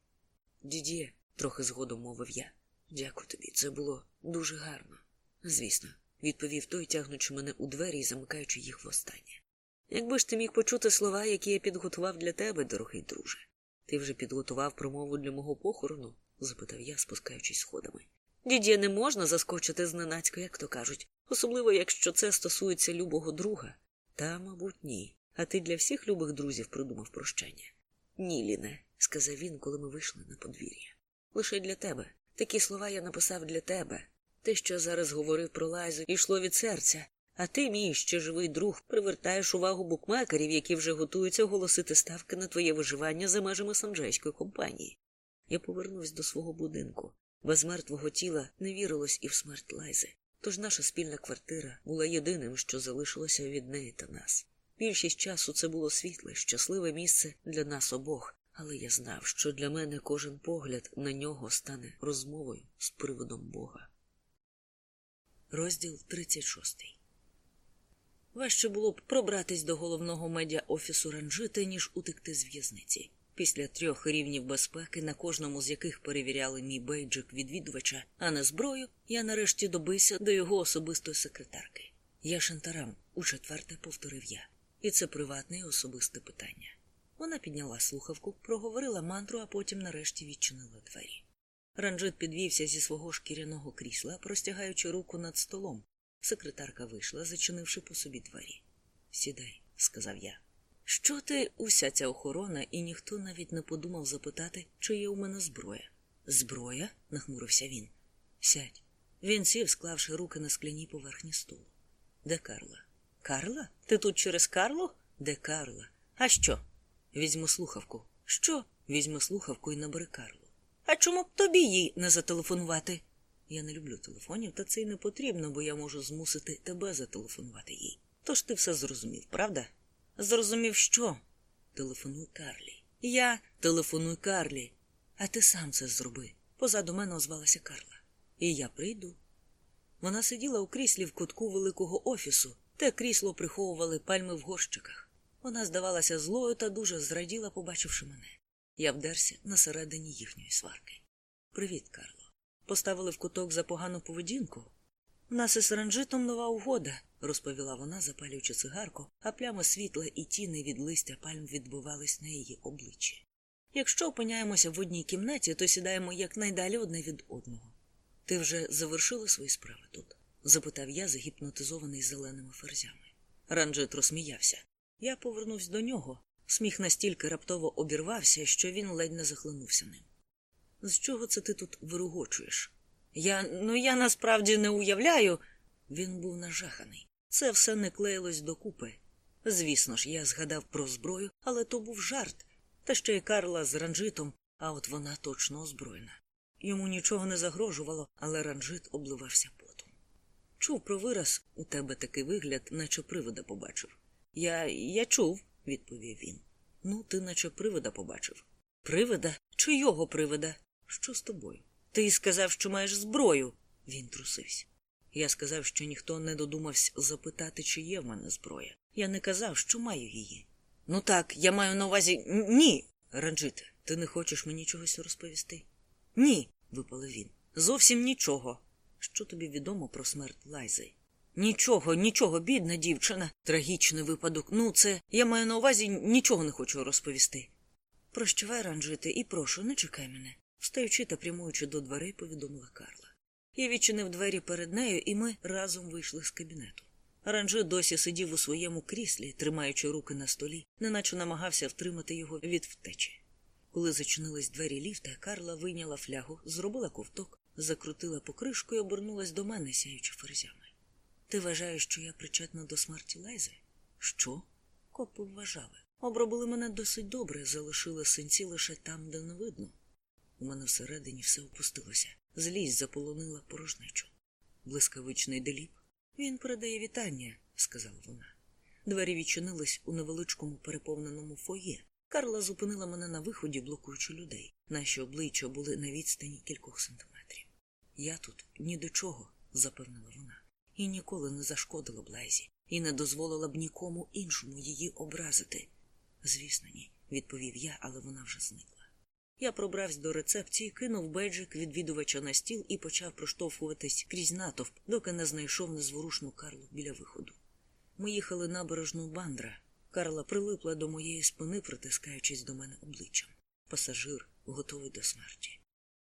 Дідє, трохи згодом мовив я. Дякую тобі, це було дуже гарно. Звісно, відповів той, тягнучи мене у двері і замикаючи їх востаннє. Якби ж ти міг почути слова, які я підготував для тебе, дорогий друже. Ти вже підготував промову для мого похорону? Запитав я, спускаючись сходами. Дідє не можна заскочити зненацька, як то кажуть, особливо якщо це стосується любого друга. Та, мабуть, ні. А ти для всіх любих друзів придумав прощання. Ні, Ліне, сказав він, коли ми вийшли на подвір'я. Лише для тебе. Такі слова я написав для тебе. Те, що зараз говорив про Лайзу, йшло від серця, а ти, мій ще живий друг, привертаєш увагу букмекерів, які вже готуються оголосити ставки на твоє виживання за межами санджейської компанії. Я повернувся до свого будинку. Без мертвого тіла не вірилось і в смерть Лайзи. Тож наша спільна квартира була єдиним, що залишилося від неї та нас. Більшість часу це було світле, щасливе місце для нас обох, але я знав, що для мене кожен погляд на нього стане розмовою з приводом Бога. Розділ 36 Важче було б пробратись до головного медіа офісу ранжити, ніж утекти з в'язниці. Після трьох рівнів безпеки, на кожному з яких перевіряли мій бейджик відвідувача, а не зброю, я нарешті добився до його особистої секретарки. Я шантарам, у четверте повторив я. І це приватне і особисте питання. Вона підняла слухавку, проговорила мантру, а потім нарешті відчинила двері. Ранжит підвівся зі свого шкіряного крісла, простягаючи руку над столом. Секретарка вийшла, зачинивши по собі двері. Сідай, сказав я. Що ти уся ця охорона, і ніхто навіть не подумав запитати, чи є у мене зброя. Зброя? нахмурився він. Сядь. Він сів, склавши руки на скляній поверхні столу. Де Карла? Карла? Ти тут через Карлу? Де Карла? А що? Візьми слухавку. Що? Візьми слухавку і набери Карлу. А чому б тобі їй не зателефонувати? Я не люблю телефонів, та це й не потрібно, бо я можу змусити тебе зателефонувати їй. Тож ти все зрозумів, правда? Зрозумів, що? Телефонуй Карлі. Я телефонуй Карлі. А ти сам це зроби. Позаду мене озвалася Карла. І я прийду. Вона сиділа у кріслі в кутку великого офісу, те крісло приховували пальми в горщиках. Вона здавалася злою та дуже зраділа, побачивши мене. Я вдерся на середині їхньої сварки. Привіт, Карло. Поставили в куток за погану поведінку. У нас із ранжитом нова угода, розповіла вона, запалюючи цигарку, а плями світла і тіни від листя пальм відбивались на її обличчі. Якщо опиняємося в одній кімнаті, то сідаємо якнайдалі одне від одного. Ти вже завершила свої справи тут? запитав я, загіпнотизований зеленими ферзями. Ранджит розсміявся. Я повернувся до нього. Сміх настільки раптово обірвався, що він ледь не захлинувся ним. З чого це ти тут вирогочуєш? Я ну я насправді не уявляю. Він був нажаханий. Це все не клеїлось докупи. Звісно ж, я згадав про зброю, але то був жарт. Та ще й Карла з ранжитом, а от вона точно озброєна. Йому нічого не загрожувало, але ранжит обливався потом. Чув про вираз у тебе такий вигляд, наче привида побачив. Я я чув, відповів він. Ну, ти наче привида побачив. Привида? Чийого привида? Що з тобою? Ти сказав, що маєш зброю. Він трусився. Я сказав, що ніхто не додумався запитати, чи є в мене зброя. Я не казав, що маю її. Ну так, я маю на увазі ні. Ранджите, ти не хочеш мені чогось розповісти? Ні, випалив він. Зовсім нічого. Що тобі відомо про смерть Лайзи? Нічого, нічого, бідна дівчина. Трагічний випадок. Ну, це я маю на увазі нічого не хочу розповісти. Прощавай, ранжити, і прошу, не чекай мене. Встаючи та прямуючи до дверей, повідомила Карла. Я відчинив двері перед нею, і ми разом вийшли з кабінету. Ранжи досі сидів у своєму кріслі, тримаючи руки на столі, неначе намагався втримати його від втечі. Коли зачинились двері ліфта, Карла вийняла флягу, зробила ковток, закрутила покришку і обернулась до мене, сяючи ферзями. Ти вважаєш, що я причетна до смерті Лайзи? Що? Копи вважали. Обробили мене досить добре, залишили синці лише там, де не видно. У мене всередині все опустилося. Злість заполонила порожнечу. Блискавичний деліп. Він передає вітання, сказала вона. Двері відчинились у невеличкому переповненому фоє. Карла зупинила мене на виході, блокуючи людей. Наші обличчя були на відстані кількох сантиметрів. Я тут ні до чого, запевнила вона, і ніколи не зашкодила б Лайзі, і не дозволила б нікому іншому її образити. Звісно, ні, відповів я, але вона вже зникла. Я пробрався до рецепції, кинув бейджик відвідувача на стіл і почав проштовхуватись крізь натовп, доки не знайшов незворушну Карлу біля виходу. Ми їхали набережну бандра. Карла прилипла до моєї спини, притискаючись до мене обличчям. Пасажир готовий до смерті.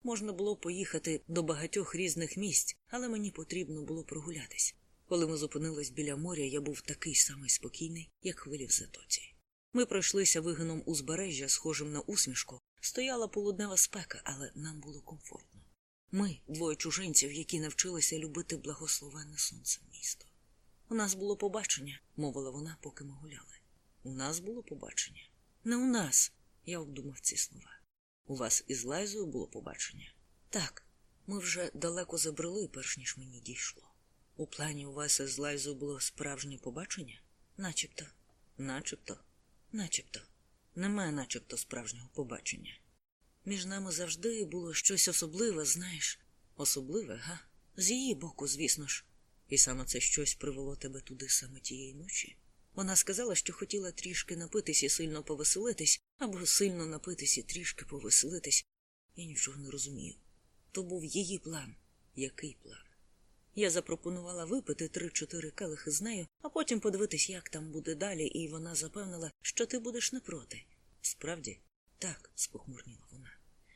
Можна було поїхати до багатьох різних місць, але мені потрібно було прогулятись. Коли ми зупинились біля моря, я був такий самий спокійний, як хвилі в затоці. Ми пройшлися вигином узбережжя, схожим на усмішку. Стояла полуднева спека, але нам було комфортно. Ми двоє чужинців, які навчилися любити благословенне сонце місто. У нас було побачення, мовила вона, поки ми гуляли. У нас було побачення. Не у нас. Я обдумав ці слова. У вас із Лайзою було побачення? Так, ми вже далеко забрели, перш ніж мені дійшло. У плані у вас із Лайзою було справжнє побачення? Начебто, начебто, начебто. Немає начебто справжнього побачення. Між нами завжди було щось особливе, знаєш. Особливе, га? З її боку, звісно ж. І саме це щось привело тебе туди саме тієї ночі. Вона сказала, що хотіла трішки напитись і сильно повеселитись, або сильно напитись і трішки повеселитись. Я нічого не розумію. То був її план. Який план? Я запропонувала випити три-чотири келихи з нею, а потім подивитись, як там буде далі, і вона запевнила, що ти будеш не проти. Справді, так, спохмурніла вона.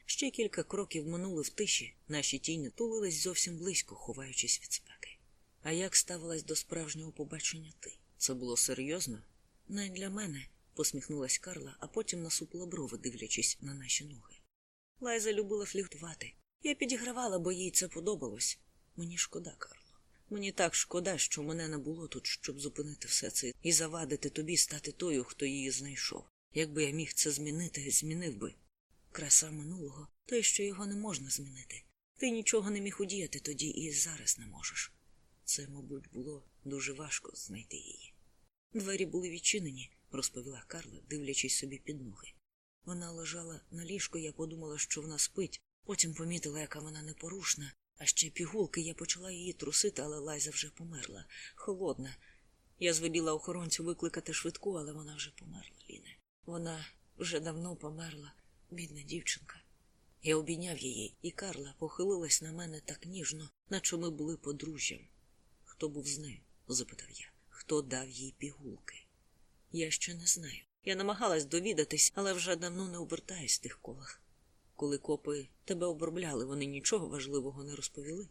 Ще кілька кроків минули в тиші, наші тіні тулились зовсім близько, ховаючись від спеки. А як ставилась до справжнього побачення ти? Це було серйозно? Не для мене, посміхнулась Карла, а потім насупила брови, дивлячись на наші ноги. Лайза любила фліртувати. Я підігравала, бо їй це подобалось. Мені шкода, Карло. Мені так шкода, що мене не було тут, щоб зупинити все це і завадити тобі стати тою, хто її знайшов. Якби я міг це змінити, змінив би. Краса минулого те, що його не можна змінити. Ти нічого не міг удіяти тоді і зараз не можеш. Це, мабуть, було дуже важко знайти її. Двері були відчинені, розповіла Карла, дивлячись собі під ноги. Вона лежала на ліжку, я подумала, що вона спить, потім помітила, яка вона непорушна, а ще пігулки я почала її трусити, але Лайза вже померла, холодна. Я звеліла охоронцю викликати швидку, але вона вже померла, Ліне. Вона вже давно померла, бідна дівчинка. Я обійняв її, і Карла похилилась на мене так ніжно, наче ми були подружжям. Хто був з нею? запитав я. Хто дав їй пігулки? Я ще не знаю. Я намагалась довідатись, але вже давно не обертаюсь в тих колах. Коли копи тебе обробляли, вони нічого важливого не розповіли.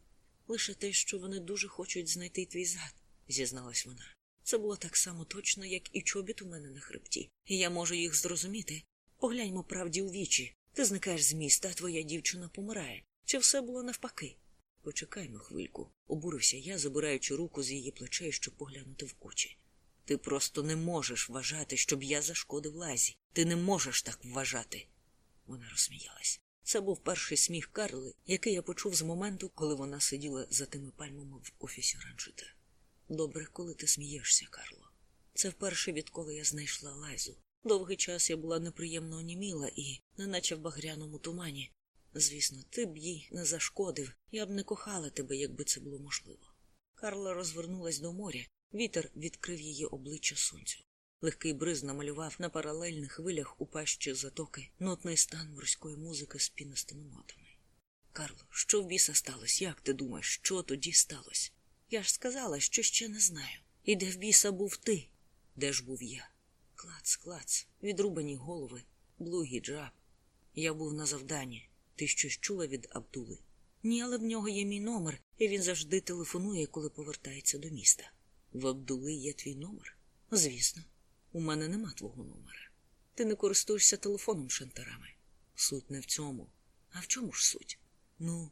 Лише те, що вони дуже хочуть знайти твій зад, зізналась вона. Це було так само точно, як і чобіт у мене на хребті, і я можу їх зрозуміти. Погляньмо правді у вічі. Ти зникаєш з міста, а твоя дівчина помирає. Чи все було навпаки? Почекаймо хвильку, обурився я, забираючи руку з її плечей, щоб поглянути в очі. Ти просто не можеш вважати, щоб я зашкодив лазі. Ти не можеш так вважати. Вона розсміялась. Це був перший сміх Карли, який я почув з моменту, коли вона сиділа за тими пальмами в офісі ранчута. Добре, коли ти смієшся, Карло. Це вперше, відколи я знайшла лайзу. Довгий час я була неприємно оніміла і, неначе в багряному тумані. Звісно, ти б їй не зашкодив, я б не кохала тебе, якби це було можливо. Карла розвернулась до моря, вітер відкрив її обличчя сонцю. Легкий бриз намалював на паралельних хвилях у пащі затоки нотний стан морської музики з пінистими нотами. Карло, що в біса сталося? Як ти думаєш, що тоді сталося? Я ж сказала, що ще не знаю. І де в біса був ти? Де ж був я? Клац, клац, відрубані голови, блугі джаб. Я був на завданні. Ти щось чула від Абдули? Ні, але в нього є мій номер, і він завжди телефонує, коли повертається до міста. В Абдули є твій номер? Звісно, у мене нема твого номера. Ти не користуєшся телефоном шантарами. Суть не в цьому. А в чому ж суть? Ну,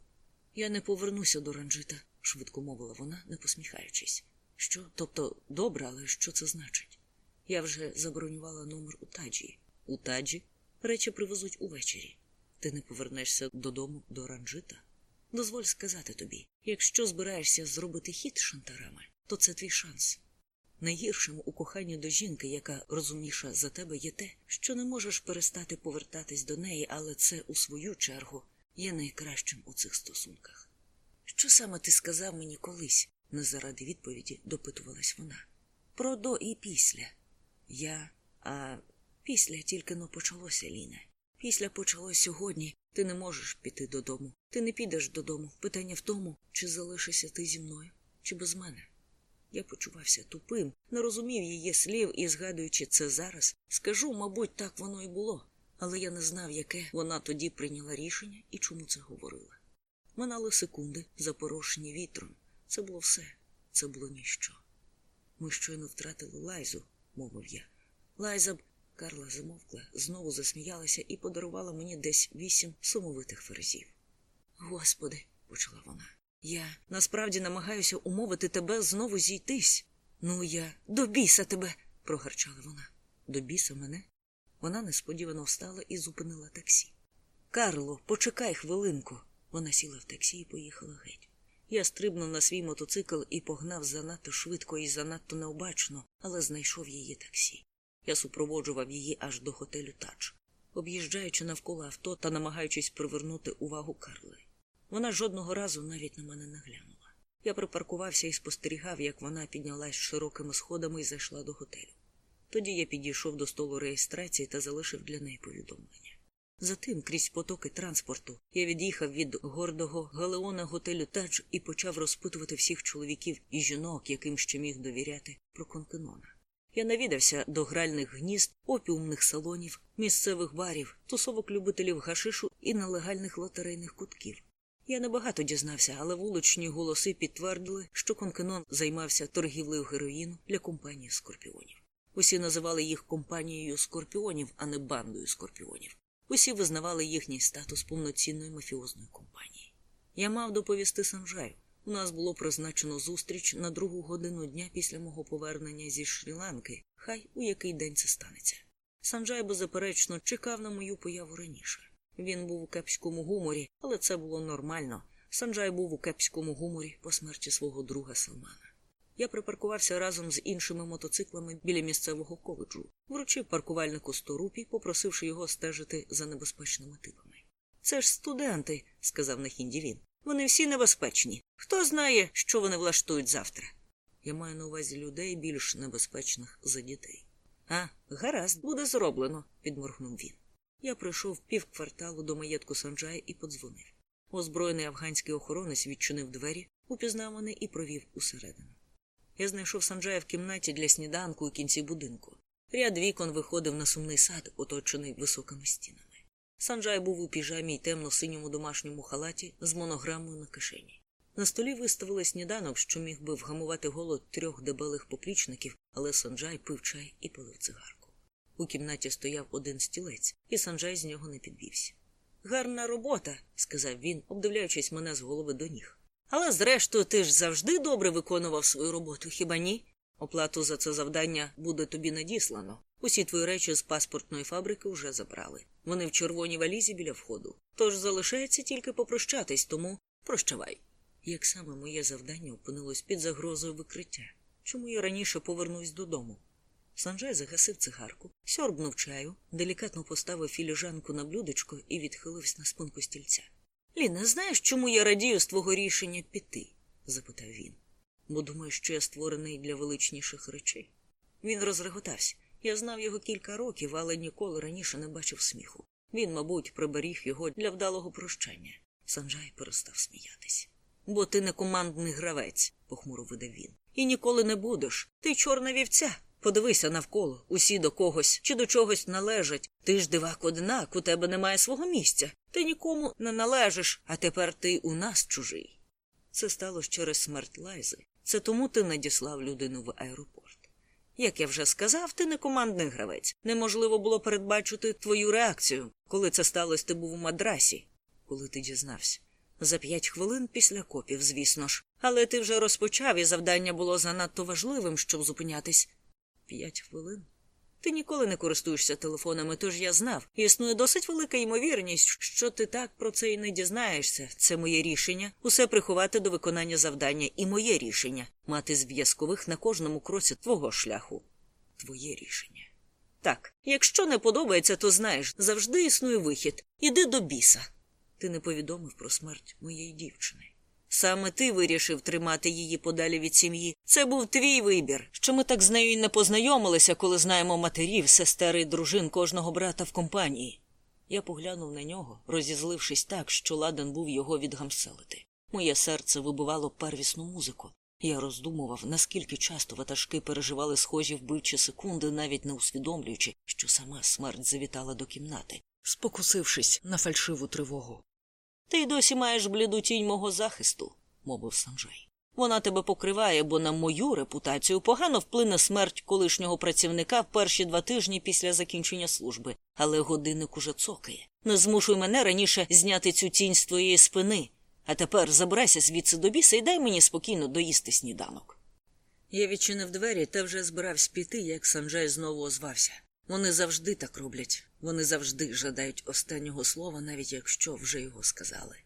Я не повернуся до ранжита, швидко мовила вона, не посміхаючись. Що? Тобто, добре, але що це значить? Я вже забронювала номер у таджі. У таджі речі привезуть увечері. Ти не повернешся додому до ранжита? Дозволь сказати тобі, якщо збираєшся зробити хід шантарами, то це твій шанс. Найгіршим у коханні до жінки, яка розумніша за тебе, є те, що не можеш перестати повертатись до неї, але це, у свою чергу, є найкращим у цих стосунках. Що саме ти сказав мені колись? не заради відповіді допитувалась вона. Про до і після. Я, а після тільки но почалося, Ліне. Після почалось сьогодні. Ти не можеш піти додому. Ти не підеш додому. Питання в тому, чи залишишся ти зі мною, чи без мене. Я почувався тупим, не розумів її слів і, згадуючи це зараз, скажу, мабуть, так воно і було, але я не знав, яке вона тоді прийняла рішення і чому це говорила. Минали секунди, запорошені вітром. Це було все, це було ніщо. Ми щойно втратили лайзу, мовив я. Лайза б. Карла замовкла, знову засміялася і подарувала мені десь вісім сумовитих ферзів. Господи, почала вона, я насправді намагаюся умовити тебе знову зійтись. Ну, я до біса тебе, прогарчала вона. До біса мене? Вона несподівано встала і зупинила таксі. Карло, почекай хвилинку. Вона сіла в таксі і поїхала геть. Я стрибнув на свій мотоцикл і погнав занадто швидко і занадто необачно, але знайшов її таксі. Я супроводжував її аж до готелю Тач, об'їжджаючи навколо авто та намагаючись привернути увагу Карли. Вона жодного разу навіть на мене не глянула. Я припаркувався і спостерігав, як вона піднялась широкими сходами і зайшла до готелю. Тоді я підійшов до столу реєстрації та залишив для неї повідомлення. Затим, крізь потоки транспорту, я від'їхав від гордого галеона готелю Тадж і почав розпитувати всіх чоловіків і жінок, яким ще міг довіряти, про Конкенона. Я навідався до гральних гнізд, опіумних салонів, місцевих барів, тусовок любителів гашишу і нелегальних лотерейних кутків. Я небагато дізнався, але вуличні голоси підтвердили, що Конкенон займався торгівлею героїну для компанії скорпіонів. Усі називали їх компанією скорпіонів, а не бандою скорпіонів. Усі визнавали їхній статус повноцінної мафіозної компанії. Я мав доповісти Санжаю. У нас було призначено зустріч на другу годину дня після мого повернення зі Шрі-Ланки, хай у який день це станеться. Санджай, беззаперечно, чекав на мою появу раніше. Він був у кепському гуморі, але це було нормально. Санджай був у кепському гуморі по смерті свого друга Салмана. Я припаркувався разом з іншими мотоциклами біля місцевого коледжу, вручив паркувальнику 100 рупій, попросивши його стежити за небезпечними типами. Це ж студенти, сказав на хінді він. Вони всі небезпечні. Хто знає, що вони влаштують завтра? Я маю на увазі людей більш небезпечних за дітей. А, гаразд, буде зроблено, підморгнув він. Я пройшов пів кварталу до маєтку Санджая і подзвонив. Озброєний афганський охоронець відчинив двері, упізнав мене і провів усередину. Я знайшов Санджая в кімнаті для сніданку у кінці будинку. Ряд вікон виходив на сумний сад, оточений високими стінами. Санджай був у піжамі й темно-синьому домашньому халаті з монограмою на кишені. На столі виставили сніданок, що міг би вгамувати голод трьох дебелих поплічників, але Санджай пив чай і пилив цигарку. У кімнаті стояв один стілець, і Санджай з нього не підвівся. Гарна робота, сказав він, обдивляючись мене з голови до ніг. Але, зрештою, ти ж завжди добре виконував свою роботу, хіба ні? Оплату за це завдання буде тобі надіслано. Усі твої речі з паспортної фабрики вже забрали. Вони в червоній валізі біля входу. Тож залишається тільки попрощатись, тому прощавай. Як саме моє завдання опинилось під загрозою викриття? Чому я раніше повернусь додому? Санджай загасив цигарку, сьорбнув чаю, делікатно поставив філіжанку на блюдечко і відхилився на спинку стільця. Ліна, знаєш, чому я радію з твого рішення піти? запитав він. Бо думаю, що я створений для величніших речей. Він розреготався. Я знав його кілька років, але ніколи раніше не бачив сміху. Він, мабуть, приберіг його для вдалого прощання. Санджай перестав сміятись. Бо ти не командний гравець, похмуро видав він. І ніколи не будеш. Ти чорна вівця. Подивися навколо, усі до когось чи до чогось належать. Ти ж дивак однак, у тебе немає свого місця. Ти нікому не належиш, а тепер ти у нас чужий. Це сталося через смерть Лайзи. Це тому ти надіслав людину в аеропорт. Як я вже сказав, ти не командний гравець. Неможливо було передбачити твою реакцію. Коли це сталося, ти був у мадрасі. Коли ти дізнався. За п'ять хвилин після копів, звісно ж. Але ти вже розпочав, і завдання було занадто важливим, щоб зупинятись. П'ять хвилин. Ти ніколи не користуєшся телефонами, тож я знав. Існує досить велика ймовірність, що ти так про це і не дізнаєшся. Це моє рішення усе приховати до виконання завдання, і моє рішення мати зв'язкових на кожному кроці твого шляху. Твоє рішення. Так, якщо не подобається, то знаєш, завжди існує вихід. Іди до біса. Ти не повідомив про смерть моєї дівчини. Саме ти вирішив тримати її подалі від сім'ї. Це був твій вибір. Що ми так з нею і не познайомилися, коли знаємо матерів, сестер і дружин кожного брата в компанії. Я поглянув на нього, розізлившись так, що ладен був його відгамселити. Моє серце вибивало первісну музику. Я роздумував, наскільки часто ватажки переживали схожі вбивчі секунди, навіть не усвідомлюючи, що сама смерть завітала до кімнати, спокусившись на фальшиву тривогу. Ти досі маєш бліду тінь мого захисту, мовив Санджай. Вона тебе покриває, бо на мою репутацію погано вплине смерть колишнього працівника в перші два тижні після закінчення служби, але годинник уже цокає. Не змушуй мене раніше зняти цю тінь з твоєї спини, а тепер забирайся звідси до біса і дай мені спокійно доїсти сніданок. Я відчинив двері та вже збирався піти, як Санджай знову озвався. Вони завжди так роблять, вони завжди жадають останнього слова, навіть якщо вже його сказали.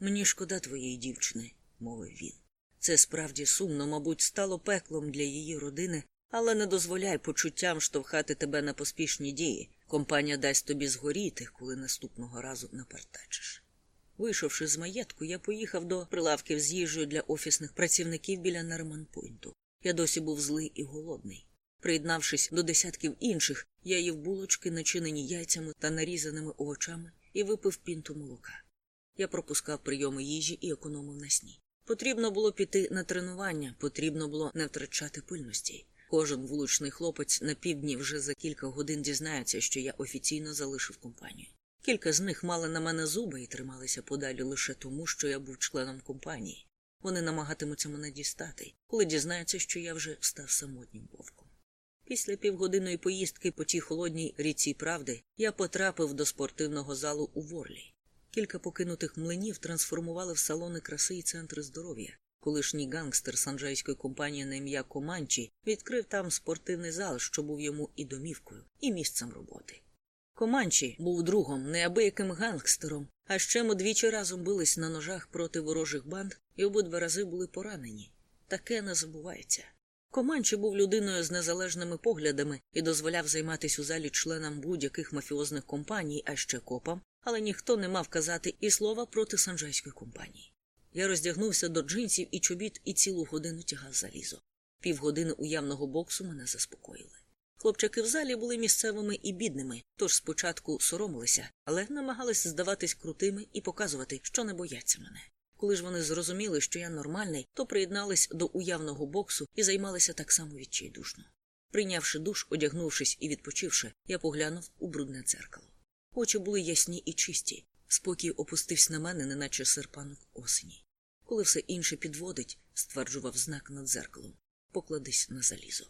Мені шкода твоєї дівчини, мовив він. Це справді сумно, мабуть, стало пеклом для її родини, але не дозволяй почуттям штовхати тебе на поспішні дії. Компанія дасть тобі згоріти, коли наступного разу напертачиш. Вийшовши з маєтку, я поїхав до прилавків з їжею для офісних працівників біля Нарманпойнту. Я досі був злий і голодний. Приєднавшись до десятків інших, я їв булочки, начинені яйцями та нарізаними овочами, і випив пінту молока. Я пропускав прийоми їжі і економив на сні. Потрібно було піти на тренування, потрібно було не втрачати пильності. Кожен вуличний хлопець на півдні вже за кілька годин дізнається, що я офіційно залишив компанію. Кілька з них мали на мене зуби і трималися подалі лише тому, що я був членом компанії. Вони намагатимуться мене дістати, коли дізнаються, що я вже став самотнім вовком. Після півгодинної поїздки по тій холодній ріці правди я потрапив до спортивного залу у Ворлі. Кілька покинутих млинів трансформували в салони краси і центри здоров'я. Колишній гангстер санджайської компанії на ім'я Команчі відкрив там спортивний зал, що був йому і домівкою, і місцем роботи. Команчі був другом, неабияким гангстером, а ще ми двічі разом бились на ножах проти ворожих банд і обидва рази були поранені. Таке не забувається. Команчі був людиною з незалежними поглядами і дозволяв займатися у залі членам будь-яких мафіозних компаній, а ще копам, але ніхто не мав казати і слова проти санджайської компанії. Я роздягнувся до джинсів і чобіт і цілу годину тягав залізо. Півгодини уявного боксу мене заспокоїли. Хлопчаки в залі були місцевими і бідними, тож спочатку соромилися, але намагались здаватись крутими і показувати, що не бояться мене. Коли ж вони зрозуміли, що я нормальний, то приєднались до уявного боксу і займалися так само відчайдушно. Прийнявши душ, одягнувшись і відпочивши, я поглянув у брудне дзеркало. Очі були ясні і чисті, спокій опустився на мене, неначе серпанок осені. Коли все інше підводить, стверджував знак над дзеркалом, покладись на залізо.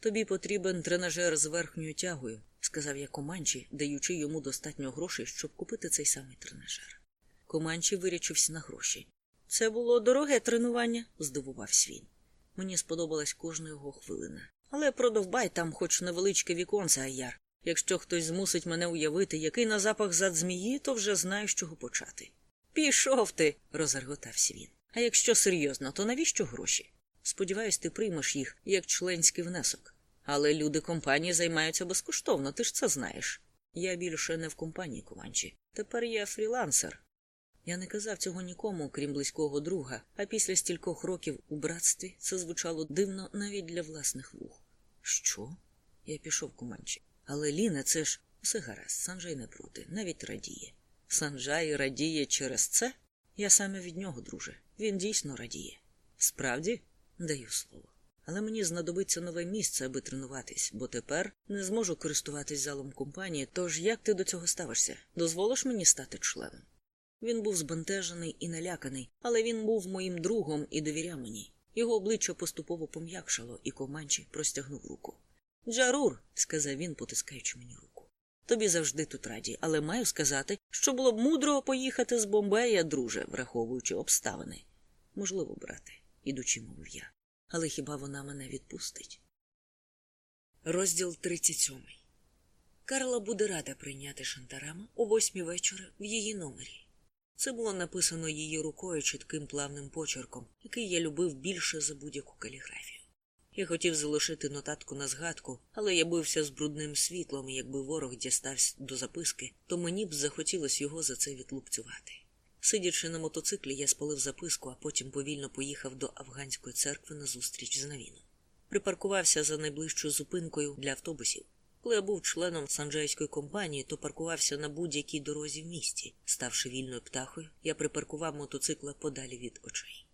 Тобі потрібен тренажер з верхньою тягою, сказав я Команчі, даючи йому достатньо грошей, щоб купити цей самий тренажер. Команчі вирячився на гроші. Це було дороге тренування, здивувався він. Мені сподобалась кожна його хвилина. Але продовбай там хоч невеличке віконце, аяр. Якщо хтось змусить мене уявити, який на запах зад змії, то вже знаю, з чого почати. Пішов ти, розарготався він. А якщо серйозно, то навіщо гроші? Сподіваюсь, ти приймеш їх як членський внесок. Але люди компанії займаються безкоштовно, ти ж це знаєш. Я більше не в компанії Кованчі. Тепер я фрілансер. Я не казав цього нікому, крім близького друга, а після стількох років у братстві це звучало дивно навіть для власних вух. Що? Я пішов Куманчі. Але Ліна, це ж все гаразд, Санджай не проти, навіть радіє. Санджай радіє через це? Я саме від нього, друже. Він дійсно радіє. Справді, даю слово. Але мені знадобиться нове місце, аби тренуватись, бо тепер не зможу користуватись залом компанії. Тож як ти до цього ставишся? Дозволиш мені стати членом? Він був збентежений і наляканий, але він був моїм другом і довіряв мені. Його обличчя поступово пом'якшало, і Команчі простягнув руку. Джарур, сказав він, потискаючи мені руку. Тобі завжди тут раді, але маю сказати, що було б мудро поїхати з Бомбея, друже, враховуючи обставини. Можливо, брате, ідучи, мовив я. Але хіба вона мене відпустить? Розділ 37 Карла буде рада прийняти Шантарама о восьмій вечора в її номері. Це було написано її рукою чітким плавним почерком, який я любив більше за будь-яку каліграфію. Я хотів залишити нотатку на згадку, але я бився з брудним світлом, і якби ворог дістався до записки, то мені б захотілося його за це відлупцювати. Сидячи на мотоциклі, я спалив записку, а потім повільно поїхав до афганської церкви на зустріч з Навіном. Припаркувався за найближчою зупинкою для автобусів. Коли я був членом санджайської компанії, то паркувався на будь-якій дорозі в місті. Ставши вільною птахою, я припаркував мотоцикла подалі від очей.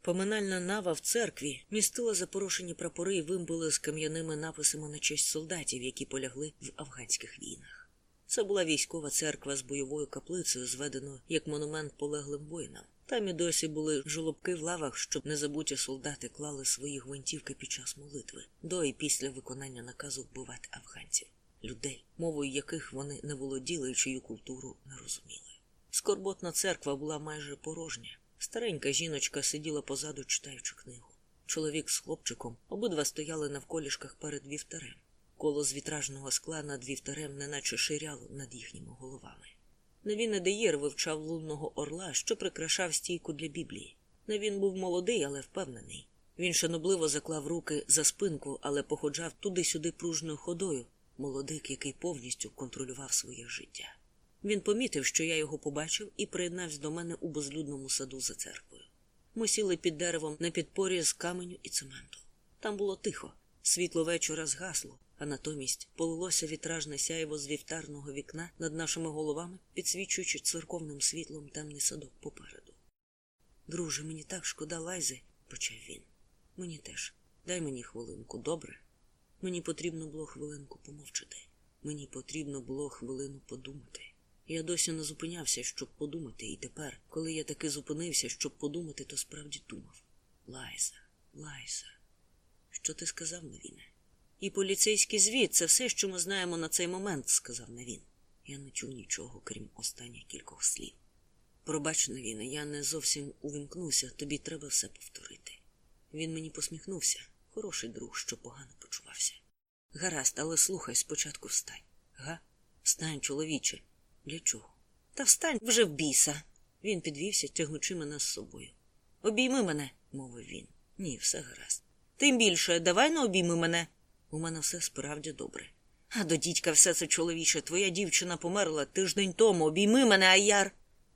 Поминальна нава в церкві містила запорошені прапори і вимбули з кам'яними написами на честь солдатів, які полягли в афганських війнах. Це була військова церква з бойовою каплицею, зведеною як монумент полеглим воїнам. Там і досі були жолобки в лавах, щоб незабуті солдати клали свої гвинтівки під час молитви, до і після виконання наказу вбивати афганців, людей, мовою яких вони не володіли і чию культуру не розуміли. Скорботна церква була майже порожня. Старенька жіночка сиділа позаду, читаючи книгу. Чоловік з хлопчиком обидва стояли навколішках перед вівтарем. Коло з вітражного скла над вівтарем неначе ширяло над їхніми головами. Невін Едеєр вивчав лунного орла, що прикрашав стійку для Біблії. Невін був молодий, але впевнений. Він шанобливо заклав руки за спинку, але походжав туди-сюди пружною ходою, молодик, який повністю контролював своє життя. Він помітив, що я його побачив, і приєднався до мене у безлюдному саду за церквою. Ми сіли під деревом на підпорі з каменю і цементу. Там було тихо, світло вечора згасло, а натомість полилося вітражне сяєво з вівтарного вікна над нашими головами, підсвічуючи церковним світлом темний садок попереду. Друже, мені так шкода лайзи, почав він. Мені теж. Дай мені хвилинку, добре? Мені потрібно було хвилинку помовчати. Мені потрібно було хвилину подумати. Я досі не зупинявся, щоб подумати, і тепер, коли я таки зупинився, щоб подумати, то справді думав. Лайза, Лайза, що ти сказав, Навіне? І поліцейський звіт це все, що ми знаємо на цей момент, сказав Навін. Я не чув нічого, крім останніх кількох слів. Пробач, Навіне, я не зовсім увімкнувся, тобі треба все повторити. Він мені посміхнувся, хороший друг, що погано почувався. Гаразд, але слухай, спочатку встань. Га? Встань, чоловіче. Для чого? Та встань вже в біса. Він підвівся, тягнучи мене з собою. Обійми мене, мовив він. Ні, все гаразд. Тим більше, давай не обійми мене. У мене все справді добре. А до дідька все це чоловіче, твоя дівчина померла тиждень тому. Обійми мене, аяр.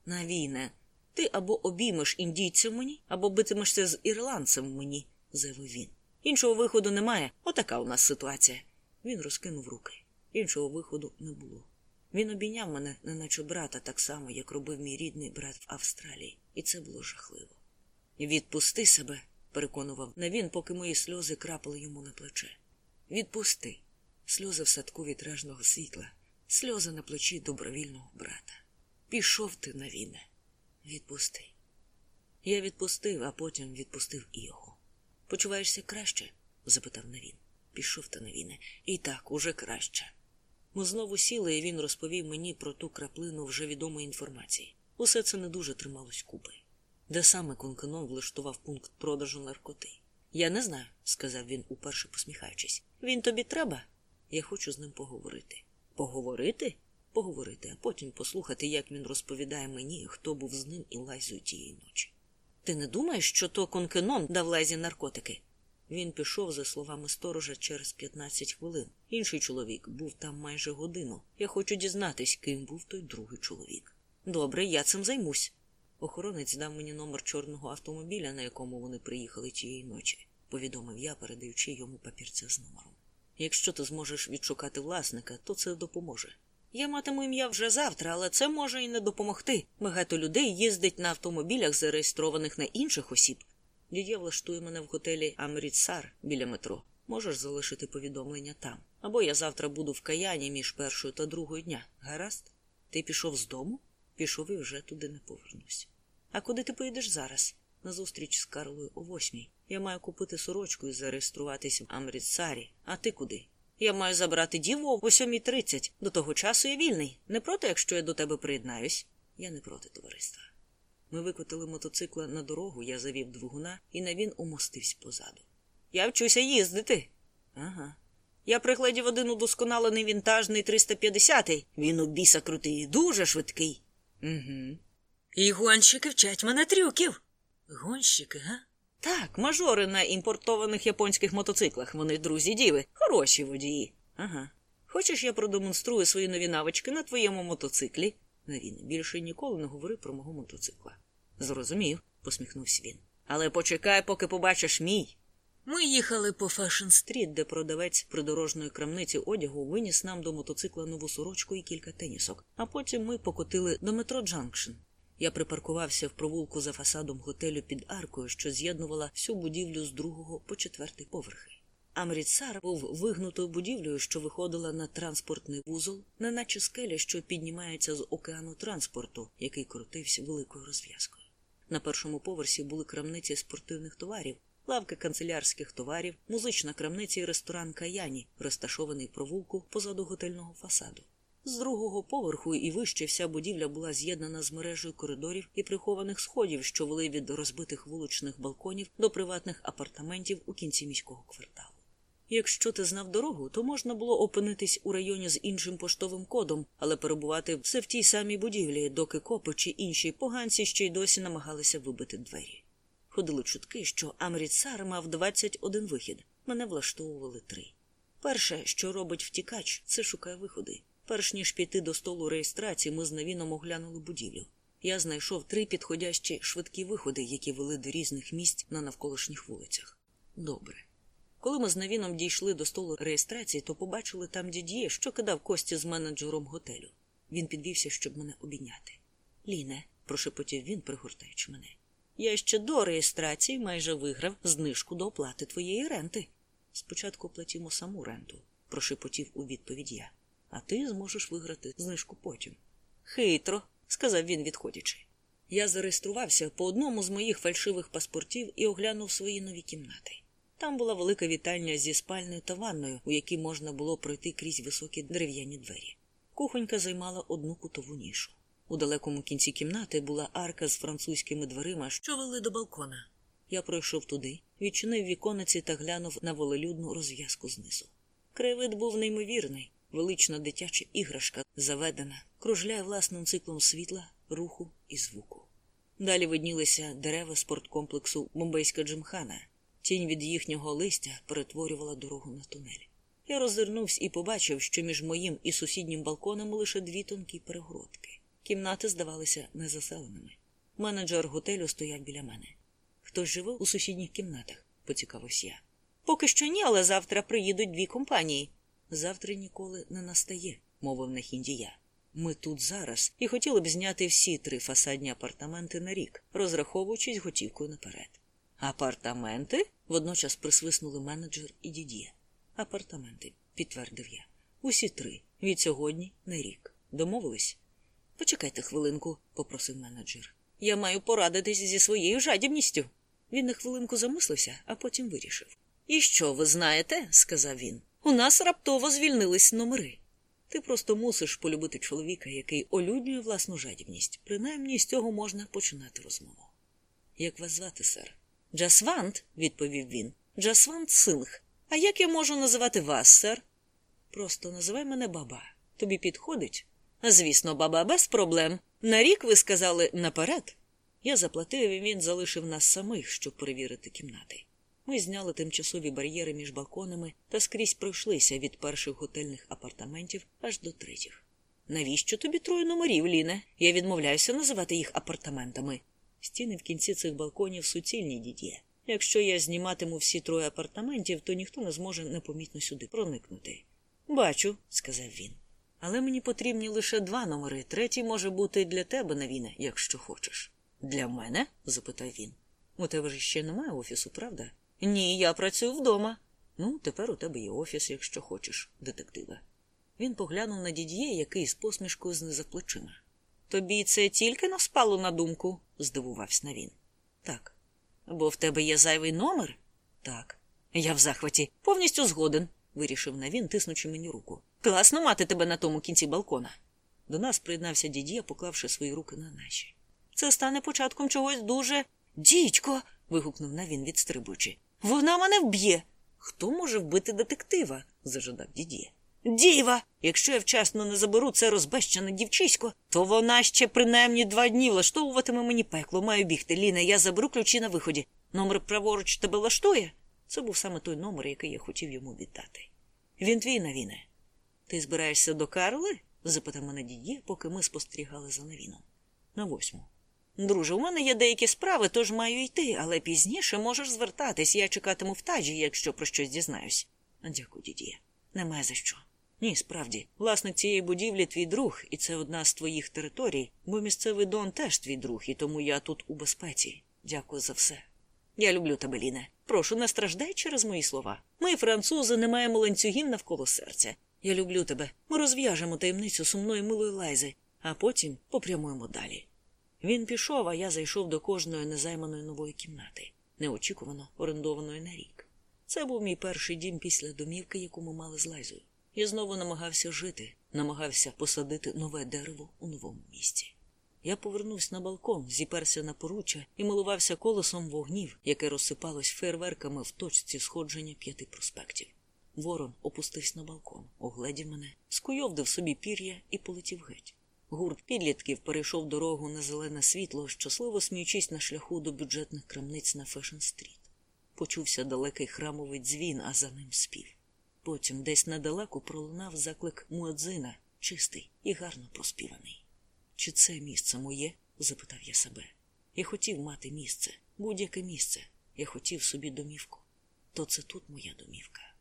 Навіне, ти або обіймеш індійців мені, або битимешся з ірландцем мені, заявив він. Іншого виходу немає. Отака у нас ситуація. Він розкинув руки. Іншого виходу не було. Він обійняв мене, неначе брата, так само, як робив мій рідний брат в Австралії, і це було жахливо. Відпусти себе, переконував Навін, поки мої сльози крапали йому на плече. Відпусти. Сльози в садку вітражного світла, сльози на плечі добровільного брата. Пішов ти, Навіне. Відпусти. Я відпустив, а потім відпустив і його. Почуваєшся краще? запитав Навін. Пішов ти, Навіне. І так, уже краще. Ми знову сіли, і він розповів мені про ту краплину вже відомої інформації. Усе це не дуже трималось купи. Де саме Конкеном влаштував пункт продажу наркоти? Я не знаю, сказав він, уперше посміхаючись. Він тобі треба? Я хочу з ним поговорити. Поговорити? Поговорити, а потім послухати, як він розповідає мені, хто був з ним і лайзою тієї ночі. Ти не думаєш, що то Конкеном дав лайзі наркотики? Він пішов, за словами сторожа, через 15 хвилин. Інший чоловік був там майже годину. Я хочу дізнатись, ким був той другий чоловік. Добре, я цим займусь. Охоронець дав мені номер чорного автомобіля, на якому вони приїхали тієї ночі, повідомив я, передаючи йому папірця з номером. Якщо ти зможеш відшукати власника, то це допоможе. Я матиму ім'я вже завтра, але це може і не допомогти. Багато людей їздить на автомобілях, зареєстрованих на інших осіб. Дід'я влаштує мене в готелі Амрітсар біля метро. Можеш залишити повідомлення там. Або я завтра буду в каяні між першою та другою дня. Гаразд? Ти пішов з дому? Пішов і вже туди не повернусь. А куди ти поїдеш зараз? На зустріч з Карлою о восьмій. Я маю купити сорочку і зареєструватись в Амрітсарі. А ти куди? Я маю забрати діву о 7.30. До того часу я вільний. Не проти, якщо я до тебе приєднаюсь. Я не проти товариства. Ми викотили мотоцикла на дорогу, я завів двигуна, і на він умостився позаду. Я вчуся їздити. Ага. Я приглядів один удосконалений вінтажний 350-й. Він у біса крутий, дуже швидкий. Угу. І гонщики вчать мене трюків. Гонщики, га? Так, мажори на імпортованих японських мотоциклах. Вони друзі Діви, хороші водії. Ага. Хочеш, я продемонструю свої нові навички на твоєму мотоциклі? Навін більше ніколи не говори про мого мотоцикла. Зрозумів, посміхнувся він. Але почекай, поки побачиш мій. Ми їхали по Фешн-стріт, де продавець придорожної крамниці одягу виніс нам до мотоцикла нову сорочку і кілька тенісок, а потім ми покотили до метро Джанкшн. Я припаркувався в провулку за фасадом готелю під аркою, що з'єднувала всю будівлю з другого по четвертий поверхи. Амріцар був вигнутою будівлею, що виходила на транспортний вузол, неначе скеля, що піднімається з океану транспорту, який крутився великою розв'язкою. На першому поверсі були крамниці спортивних товарів, лавки канцелярських товарів, музична крамниця і ресторан Каяні, розташований провулку позаду готельного фасаду. З другого поверху і вище вся будівля була з'єднана з мережею коридорів і прихованих сходів, що вели від розбитих вуличних балконів до приватних апартаментів у кінці міського кварталу. Якщо ти знав дорогу, то можна було опинитись у районі з іншим поштовим кодом, але перебувати все в тій самій будівлі, доки копи чи інші поганці ще й досі намагалися вибити двері. Ходили чутки, що Амріцар мав 21 вихід. Мене влаштовували три. Перше, що робить втікач, це шукає виходи. Перш ніж піти до столу реєстрації, ми з навіном оглянули будівлю. Я знайшов три підходящі швидкі виходи, які вели до різних місць на навколишніх вулицях. Добре. Коли ми з Навіном дійшли до столу реєстрації, то побачили там дід'є, що кидав кості з менеджером готелю. Він підвівся, щоб мене обійняти. Ліне, прошепотів він, пригортаючи мене. Я ще до реєстрації майже виграв знижку до оплати твоєї ренти. Спочатку платімо саму ренту, прошепотів у відповідь я, а ти зможеш виграти знижку потім. Хитро, сказав він, відходячи. Я зареєструвався по одному з моїх фальшивих паспортів і оглянув свої нові кімнати. Там була велика вітальня зі спальною та ванною, у якій можна було пройти крізь високі дерев'яні двері. Кухонька займала одну кутову нішу. У далекому кінці кімнати була арка з французькими дверима, що вели до балкона. Я пройшов туди, відчинив вікониці та глянув на волелюдну розв'язку знизу. Краєвид був неймовірний, велична дитяча іграшка, заведена, кружляє власним циклом світла, руху і звуку. Далі виднілися дерева спорткомплексу Бомбейська Джимхана. Тінь від їхнього листя перетворювала дорогу на тунель. Я роззирнувся і побачив, що між моїм і сусіднім балконом лише дві тонкі перегородки. Кімнати здавалися незаселеними. Менеджер готелю стояв біля мене. Хтось живе у сусідніх кімнатах, поцікавився я. Поки що ні, але завтра приїдуть дві компанії. Завтра ніколи не настає, мовив на хінді. Ми тут зараз і хотіли б зняти всі три фасадні апартаменти на рік, розраховуючись готівкою наперед. Апартаменти? водночас присвиснули менеджер і дід'є. Апартаменти, підтвердив я. Усі три. Від сьогодні на рік. Домовились? Почекайте хвилинку, попросив менеджер. Я маю порадитись зі своєю жадібністю. Він на хвилинку замислився, а потім вирішив. І що ви знаєте? сказав він. У нас раптово звільнились номери. Ти просто мусиш полюбити чоловіка, який олюднює власну жадібність. Принаймні з цього можна починати розмову. Як вас звати, сер? Джасвант, відповів він. Джасвант Синг. А як я можу називати вас, сер? Просто називай мене баба. Тобі підходить? Звісно, баба, без проблем. На рік ви сказали наперед. Я заплатив, і він залишив нас самих, щоб перевірити кімнати. Ми зняли тимчасові бар'єри між балконами та скрізь пройшлися від перших готельних апартаментів аж до третіх. Навіщо тобі троє номерів, Ліне? Я відмовляюся називати їх апартаментами. Стіни в кінці цих балконів суцільні дід'є. Якщо я зніматиму всі троє апартаментів, то ніхто не зможе непомітно сюди проникнути. Бачу, сказав він. Але мені потрібні лише два номери. Третій може бути для тебе, Навіне, якщо хочеш. Для мене? запитав він. У тебе ж ще немає офісу, правда? Ні, я працюю вдома. Ну, тепер у тебе є офіс, якщо хочеш, детективе. Він поглянув на дід'є, який з посмішкою знизав плечима. Тобі це тільки наспало на думку? здивувався Навін. Так. Бо в тебе є зайвий номер? Так. Я в захваті. Повністю згоден. вирішив Навін, тиснучи мені руку. Класно мати тебе на тому кінці балкона. До нас приєднався дід'є, поклавши свої руки на наші. Це стане початком чогось дуже. Дідько. вигукнув Навін, відстрибуючи. Вона мене вб'є. Хто може вбити детектива? зажадав дід'є. Діва! Якщо я вчасно не заберу це розбещене дівчисько, то вона ще принаймні два дні влаштовуватиме мені пекло. Маю бігти. Ліна, я заберу ключі на виході. Номер праворуч тебе влаштує? Це був саме той номер, який я хотів йому віддати. Він твій навіне. Ти збираєшся до Карли? запитав мене дід'є, поки ми спостерігали за навіном. На восьму. Друже, у мене є деякі справи, тож маю йти, але пізніше можеш звертатись. Я чекатиму в таджі, якщо про щось дізнаюсь. Дякую, дід'є. Немає за що. Ні, справді, власник цієї будівлі твій друг, і це одна з твоїх територій, бо місцевий Дон теж твій друг, і тому я тут у безпеці. Дякую за все. Я люблю тебе, Ліне. Прошу, не страждай через мої слова. Ми, французи, не маємо ланцюгів навколо серця. Я люблю тебе. Ми розв'яжемо таємницю сумної милої лайзи, а потім попрямуємо далі. Він пішов, а я зайшов до кожної незайманої нової кімнати, неочікувано орендованої на рік. Це був мій перший дім після домівки, яку ми мали з лайзою. Я знову намагався жити, намагався посадити нове дерево у новому місці. Я повернувся на балкон, зіперся на поруччя і милувався колесом вогнів, яке розсипалось фейерверками в точці сходження п'яти проспектів. Ворон опустився на балкон, огледів мене, скуйовдив собі пір'я і полетів геть. Гурт підлітків перейшов дорогу на зелене світло, щасливо сміючись на шляху до бюджетних крамниць на Фешн-стріт. Почувся далекий храмовий дзвін, а за ним спів. Потім десь недалеко пролунав заклик муедзина, чистий і гарно проспіваний. Чи це місце моє? запитав я себе. Я хотів мати місце, будь-яке місце. Я хотів собі домівку. То це тут моя домівка.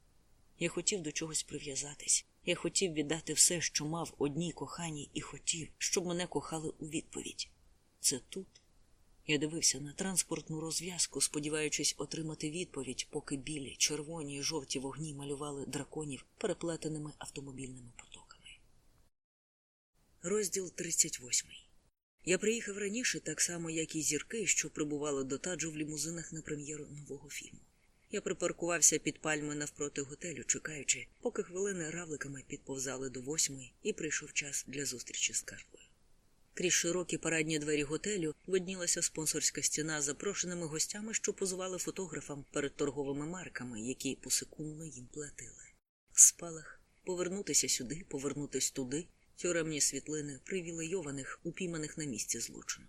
Я хотів до чогось прив'язатись. Я хотів віддати все, що мав одній коханій, і хотів, щоб мене кохали у відповідь. Це тут. Я дивився на транспортну розв'язку, сподіваючись отримати відповідь, поки білі, червоні і жовті вогні малювали драконів переплетеними автомобільними потоками. Розділ 38 Я приїхав раніше, так само, як і зірки, що прибували до таджу в лімузинах на прем'єру нового фільму. Я припаркувався під пальми навпроти готелю, чекаючи, поки хвилини равликами підповзали до восьмої, і прийшов час для зустрічі з Карлою. Крізь широкі парадні двері готелю виднілася спонсорська стіна з запрошеними гостями, що позували фотографам перед торговими марками, які посекундно їм платили. Спалах повернутися сюди, повернутися туди, тюремні світлини привілейованих, упійманих на місці злочину.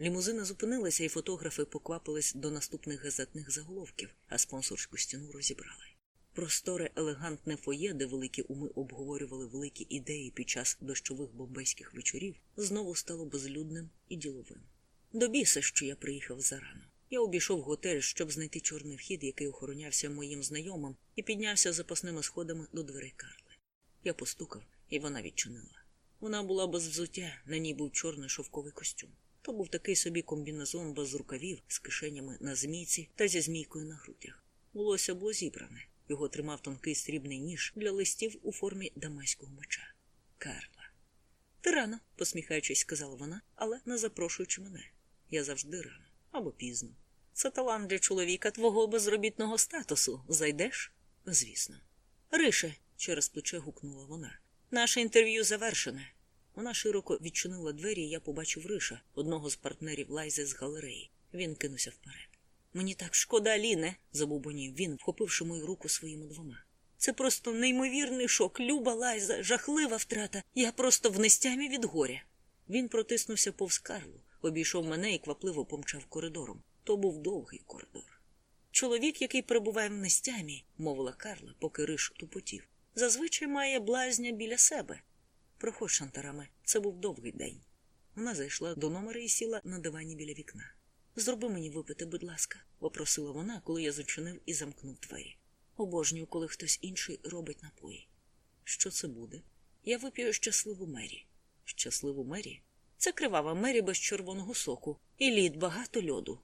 Лімузина зупинилася, і фотографи поквапились до наступних газетних заголовків, а спонсорську стіну розібрали. Просторе елегантне фоє, де великі уми обговорювали великі ідеї під час дощових бомбейських вечорів, знову стало безлюдним і діловим. До біса, що я приїхав зарано. Я обійшов готель, щоб знайти чорний вхід, який охоронявся моїм знайомим, і піднявся запасними сходами до дверей Карли. Я постукав, і вона відчинила. Вона була без взуття, на ній був чорний шовковий костюм. То був такий собі комбінезон без рукавів з кишенями на змійці та зі змійкою на грудях. Волосся було зібране. Його тримав тонкий срібний ніж для листів у формі дамаського меча. Карла. Ти рано, посміхаючись, сказала вона, але не запрошуючи мене. Я завжди рано або пізно. Це талант для чоловіка твого безробітного статусу. Зайдеш? Звісно. Рише, через плече гукнула вона. Наше інтерв'ю завершене. Вона широко відчинила двері, і я побачив Риша, одного з партнерів Лайзи з галереї. Він кинувся вперед. Мені так шкода, Ліне, забубонів він, вхопивши мою руку своїми двома. Це просто неймовірний шок, люба лайза, жахлива втрата. Я просто в нестямі від горя. Він протиснувся повз Карлу, обійшов мене і квапливо помчав коридором. То був довгий коридор. Чоловік, який перебуває в нестямі, мовила Карла, поки риш тупотів, зазвичай має блазня біля себе. Проходь, шантарами, це був довгий день. Вона зайшла до номера і сіла на дивані біля вікна. Зроби мені випити, будь ласка, попросила вона, коли я зачинив і замкнув двері. Обожнюю, коли хтось інший робить напої. Що це буде? Я вип'ю щасливу мері. Щасливу мері? Це кривава мері без червоного соку, і лід багато льоду.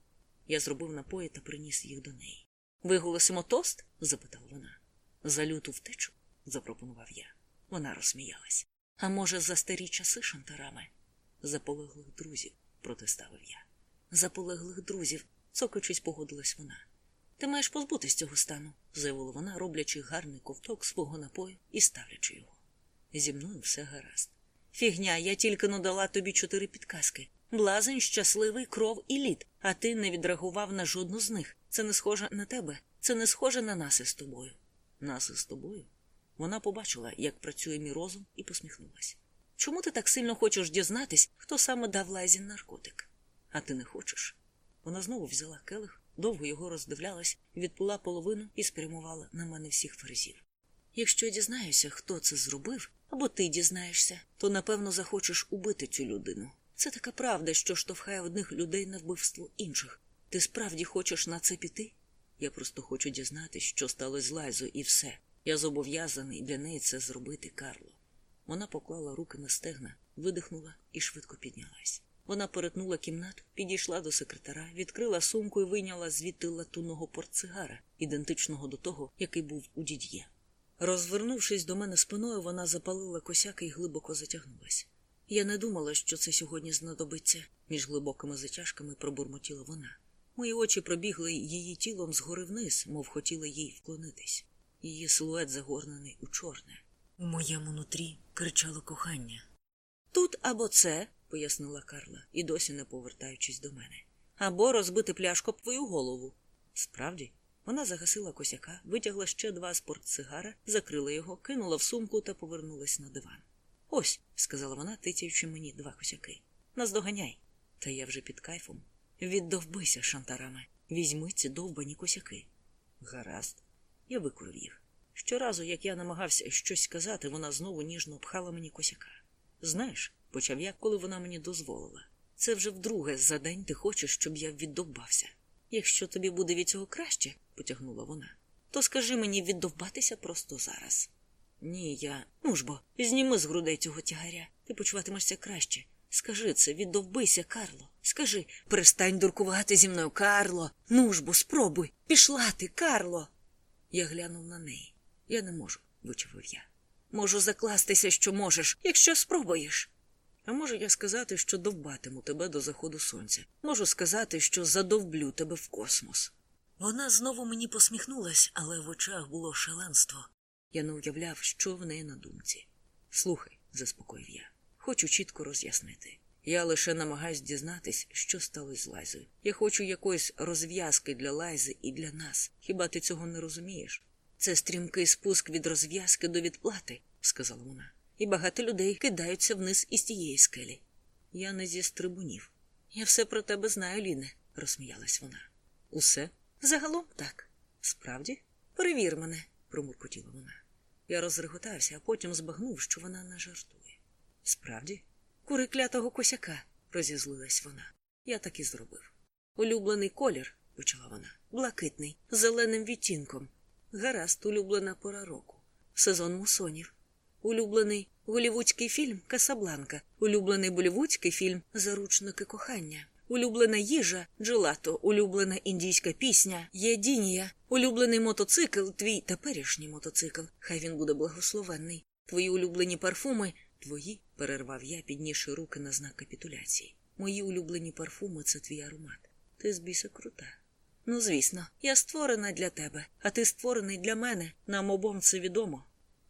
Я зробив напої та приніс їх до неї. Виголосимо тост? запитала вона. За люту втечу, запропонував я. Вона розсміялась. А може, за старі часи шантарами? За полеглих друзів, протиставив я. За полеглих друзів, цокочись погодилась вона. Ти маєш позбутись цього стану, заявила вона, роблячи гарний ковток свого напою і ставлячи його. Зі мною все гаразд. Фігня, я тільки надала тобі чотири підказки. Блазень, щасливий, кров і лід, а ти не відреагував на жодну з них. Це не схоже на тебе, це не схоже на нас із тобою. Нас із тобою? Вона побачила, як працює мій розум, і посміхнулася. Чому ти так сильно хочеш дізнатись, хто саме дав лайзі наркотик? А ти не хочеш? Вона знову взяла келих, довго його роздивлялась, відпила половину і спрямувала на мене всіх ферзів. Якщо я дізнаюся, хто це зробив, або ти дізнаєшся, то напевно захочеш убити цю людину. Це така правда, що штовхає одних людей на вбивство інших. Ти справді хочеш на це піти? Я просто хочу дізнатися, що сталося з Лайзою, і все. Я зобов'язаний для неї це зробити, Карло. Вона поклала руки на стегна, видихнула і швидко піднялась. Вона перетнула кімнату, підійшла до секретара, відкрила сумку і вийняла звідти латунного портсигара, ідентичного до того, який був у дід'є. Розвернувшись до мене спиною, вона запалила косяки і глибоко затягнулась. Я не думала, що це сьогодні знадобиться, між глибокими затяжками пробурмотіла вона. Мої очі пробігли її тілом згори вниз, мов хотіли їй вклонитись. Її силует загорнений у чорне. У моєму нутрі кричало кохання. Тут або це, пояснила Карла, і досі не повертаючись до мене, або розбити пляшку об твою голову. Справді, вона загасила косяка, витягла ще два з портсигара, закрила його, кинула в сумку та повернулась на диван. Ось, сказала вона, тицяючи мені два косяки. Наздоганяй. Та я вже під кайфом. Віддовбися, шантарами. Візьми ці довбані косяки. Гаразд. Я викурив їх. Щоразу, як я намагався щось сказати, вона знову ніжно пхала мені косяка. Знаєш, почав я, коли вона мені дозволила. Це вже вдруге за день ти хочеш, щоб я віддовбався. Якщо тобі буде від цього краще, потягнула вона, то скажи мені віддовбатися просто зараз. Ні, я. Ну ж бо, зніми з грудей цього тягаря. Ти почуватимешся краще. Скажи це, віддовбися, Карло. Скажи, перестань дуркувати зі мною, Карло. Ну ж бо, спробуй. Пішла ти, Карло. Я глянув на неї. Я не можу, вичавив я. Можу закластися, що можеш, якщо спробуєш. А можу я сказати, що довбатиму тебе до заходу сонця. Можу сказати, що задовблю тебе в космос. Вона знову мені посміхнулась, але в очах було шаленство. Я не уявляв, що в неї на думці. Слухай, заспокоїв я, хочу чітко роз'яснити. Я лише намагаюсь дізнатись, що сталося з Лайзою. Я хочу якоїсь розв'язки для Лайзи і для нас. Хіба ти цього не розумієш? Це стрімкий спуск від розв'язки до відплати, сказала вона. І багато людей кидаються вниз із тієї скелі. Я не зі стрибунів. Я все про тебе знаю, Ліне, розсміялась вона. Усе? Загалом так. Справді? Перевір мене, промуркотіла вона. Я розреготався, а потім збагнув, що вона не жартує. Справді? Кури клятого косяка, розізлилась вона. Я так і зробив. Улюблений колір, почала вона, блакитний, з зеленим відтінком. Гаразд, улюблена пора року. Сезон мусонів. Улюблений голівудський фільм Касабланка, улюблений болівудський фільм Заручники кохання, улюблена їжа Джелато, улюблена індійська пісня Єдінія, улюблений мотоцикл, твій теперішній мотоцикл. Хай він буде благословенний. Твої улюблені парфуми, твої, перервав я, піднісши руки на знак капітуляції. Мої улюблені парфуми це твій аромат. Ти з крута. Ну, звісно, я створена для тебе, а ти створений для мене. Нам обом це відомо.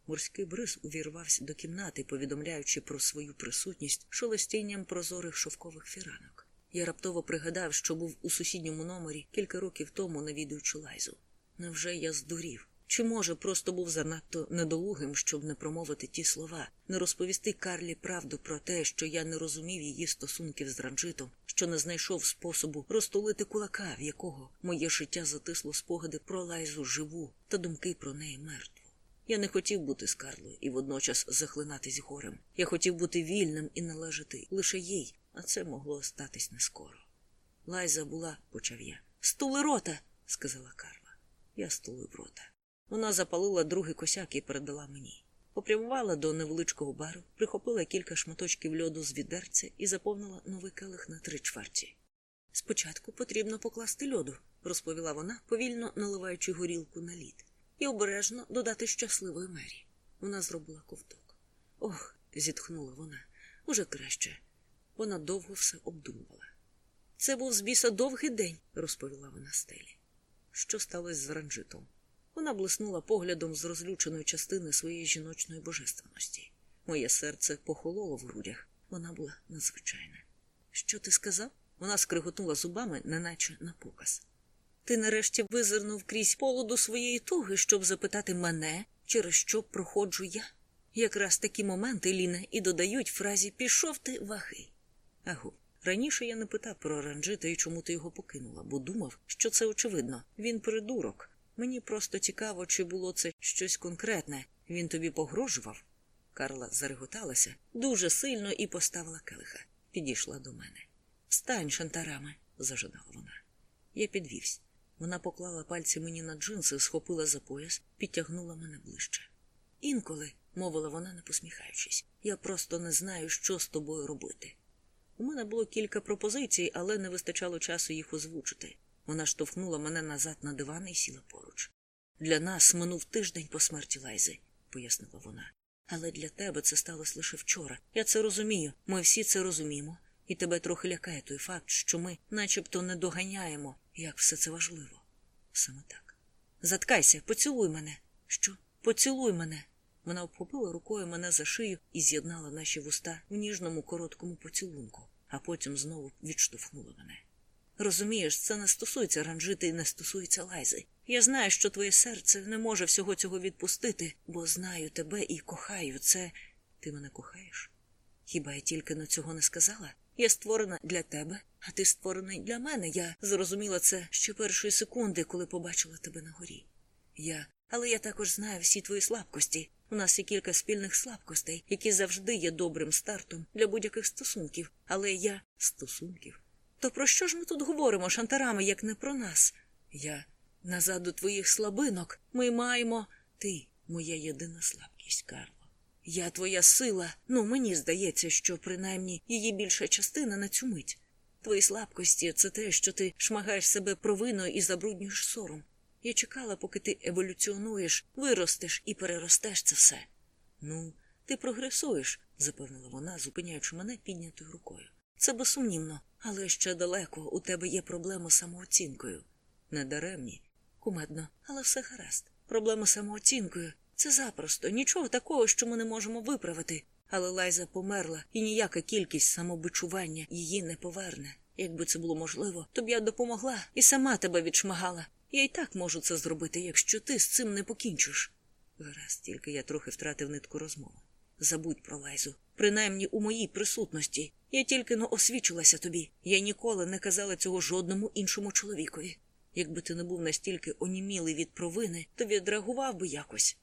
Морський бриз увірвався до кімнати, повідомляючи про свою присутність шелестінням прозорих шовкових фіранок. Я раптово пригадав, що був у сусідньому номері кілька років тому, навідуючи лайзу. Невже я здурів? Чи, може, просто був занадто недолугим, щоб не промовити ті слова, не розповісти Карлі правду про те, що я не розумів її стосунків з ранжитом, що не знайшов способу розтулити кулака, в якого моє життя затисло спогади про лайзу живу та думки про неї мертву. Я не хотів бути з Карлою і водночас захлинатись горем. Я хотів бути вільним і належати лише їй, а це могло статись не скоро. Лайза була, почав я. Стули рота, сказала Карла. Я стулив рота. Вона запалила другий косяк і передала мені. Попрямувала до невеличкого бару, прихопила кілька шматочків льоду з відерця і заповнила новий келих на три чверті. Спочатку потрібно покласти льоду, розповіла вона, повільно наливаючи горілку на лід, і обережно додати щасливої мері. Вона зробила ковток. Ох, зітхнула вона, уже краще. Вона довго все обдумувала. Це був з біса довгий день, розповіла вона стелі. що сталося з ранжитом. Вона блиснула поглядом з розлюченої частини своєї жіночної божественності. Моє серце похололо в грудях. Вона була надзвичайна. Що ти сказав? Вона скриготнула зубами, неначе на показ. Ти нарешті визирнув крізь полоду своєї туги, щоб запитати мене, через що проходжу я. Якраз такі моменти, Ліне, і додають фразі пішов ти ваги. Агу, раніше я не питав про ранжита і чому ти його покинула, бо думав, що це очевидно. Він придурок. Мені просто цікаво, чи було це щось конкретне. Він тобі погрожував. Карла зареготалася дуже сильно і поставила келиха. Підійшла до мене. Встань, шантарами, зажадала вона. Я підвівся. Вона поклала пальці мені на джинси, схопила за пояс, підтягнула мене ближче. Інколи, мовила вона, не посміхаючись, я просто не знаю, що з тобою робити. У мене було кілька пропозицій, але не вистачало часу їх озвучити. Вона штовхнула мене назад на диван і сіла поруч. Для нас минув тиждень по смерті Лайзи, пояснила вона. Але для тебе це сталося лише вчора. Я це розумію. Ми всі це розуміємо. І тебе трохи лякає той факт, що ми начебто не доганяємо, як все це важливо. Саме так. Заткайся, поцілуй мене. Що? Поцілуй мене. Вона обхопила рукою мене за шию і з'єднала наші вуста в ніжному короткому поцілунку, а потім знову відштовхнула мене. Розумієш, це не стосується ранжити і не стосується лайзи. Я знаю, що твоє серце не може всього цього відпустити, бо знаю тебе і кохаю це. Ти мене кохаєш? Хіба я тільки на цього не сказала? Я створена для тебе, а ти створений для мене. Я зрозуміла це ще першої секунди, коли побачила тебе на горі. Я, але я також знаю всі твої слабкості. У нас є кілька спільних слабкостей, які завжди є добрим стартом для будь-яких стосунків. Але я стосунків. То про що ж ми тут говоримо, шантарами, як не про нас? Я назад до твоїх слабинок. Ми маємо. Ти, моя єдина слабкість, Карло. Я твоя сила. Ну, мені здається, що принаймні її більша частина на цю мить. Твої слабкості це те, що ти шмагаєш себе провиною і забруднюєш сором. Я чекала, поки ти еволюціонуєш, виростеш і переростеш це все. Ну, ти прогресуєш, запевнила вона, зупиняючи мене піднятою рукою. Це безсумнівно, але ще далеко у тебе є проблеми з самооцінкою. Недаремні, кумедно, але все гаразд. Проблеми з самооцінкою це запросто, нічого такого, що ми не можемо виправити. Але Лайза померла, і ніяка кількість самобичування її не поверне. Якби це було можливо, то б я допомогла і сама тебе відшмагала. Я й так можу це зробити, якщо ти з цим не покінчиш. Гаразд, тільки я трохи втратив нитку розмови. Забудь про Лайзу, принаймні у моїй присутності. Я тільки но освічилася тобі. Я ніколи не казала цього жодному іншому чоловікові. Якби ти не був настільки онімілий від провини, то відреагував би якось.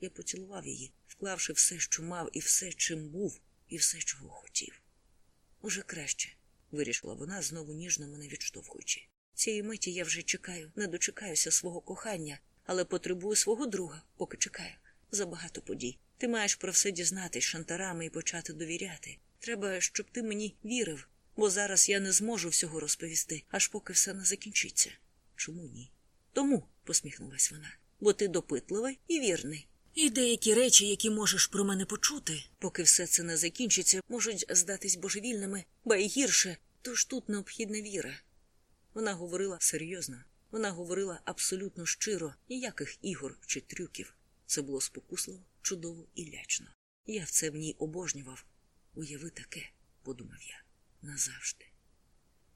Я поцілував її, вклавши все, що мав, і все, чим був, і все, чого хотів. Уже краще, вирішила вона, знову ніжно мене відштовхуючи. Цієї миті я вже чекаю, не дочекаюся свого кохання, але потребую свого друга, поки чекаю. Забагато подій. Ти маєш про все дізнатись шантарами і почати довіряти. Треба, щоб ти мені вірив, бо зараз я не зможу всього розповісти, аж поки все не закінчиться. Чому ні? Тому, посміхнулась вона, бо ти допитливий і вірний. І деякі речі, які можеш про мене почути, поки все це не закінчиться, можуть здатись божевільними, ба й гірше, тож тут необхідна віра. Вона говорила серйозно, вона говорила абсолютно щиро, ніяких ігор чи трюків. Це було спокусливо, чудово і лячно. Я в це в ній обожнював. Уяви таке, подумав я, назавжди.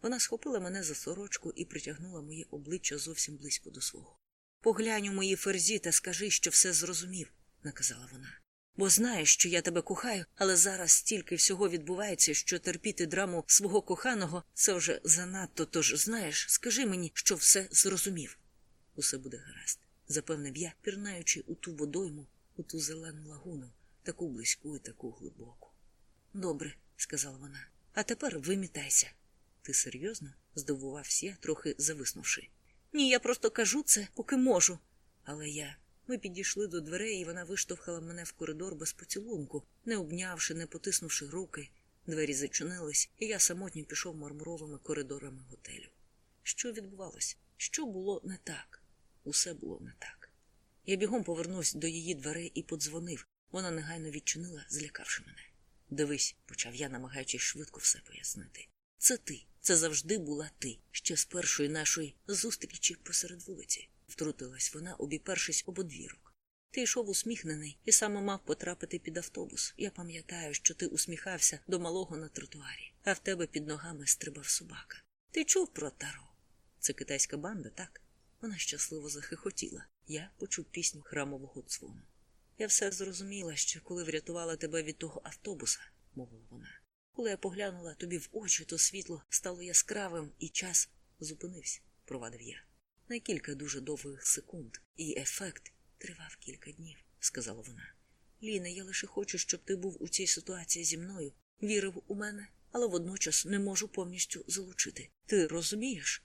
Вона схопила мене за сорочку і притягнула моє обличчя зовсім близько до свого. Поглянь у мої ферзі та скажи, що все зрозумів, наказала вона. Бо знаєш, що я тебе кохаю, але зараз стільки всього відбувається, що терпіти драму свого коханого це вже занадто. Тож знаєш, скажи мені, що все зрозумів. Усе буде гаразд, запевнив я, пірнаючи у ту водойму, у ту зелену лагуну, таку близьку і таку глибоку. Добре, сказала вона, а тепер вимітайся. Ти серйозно? здивувався я, трохи зависнувши. Ні, я просто кажу це, поки можу. Але я. Ми підійшли до дверей, і вона виштовхала мене в коридор без поцілунку, не обнявши, не потиснувши руки. Двері зачинились, і я самотньо пішов мармуровими коридорами готелю. Що відбувалося? Що було не так? Усе було не так. Я бігом повернувся до її дверей і подзвонив. Вона негайно відчинила, злякавши мене. Дивись, почав я, намагаючись швидко все пояснити. Це ти. Це завжди була ти. Ще з першої нашої зустрічі посеред вулиці. Втрутилась вона, обіпершись об одвірок. Ти йшов усміхнений і саме мав потрапити під автобус. Я пам'ятаю, що ти усміхався до малого на тротуарі, а в тебе під ногами стрибав собака. Ти чув про таро? Це китайська банда, так? Вона щасливо захихотіла. Я почув пісню храмового дзвону. Я все зрозуміла, ще коли врятувала тебе від того автобуса, мовила вона. Коли я поглянула тобі в очі, то світло стало яскравим, і час зупинився, провадив я. На кілька дуже довгих секунд, і ефект тривав кілька днів, сказала вона. Ліна, я лише хочу, щоб ти був у цій ситуації зі мною, вірив у мене, але водночас не можу повністю залучити. Ти розумієш?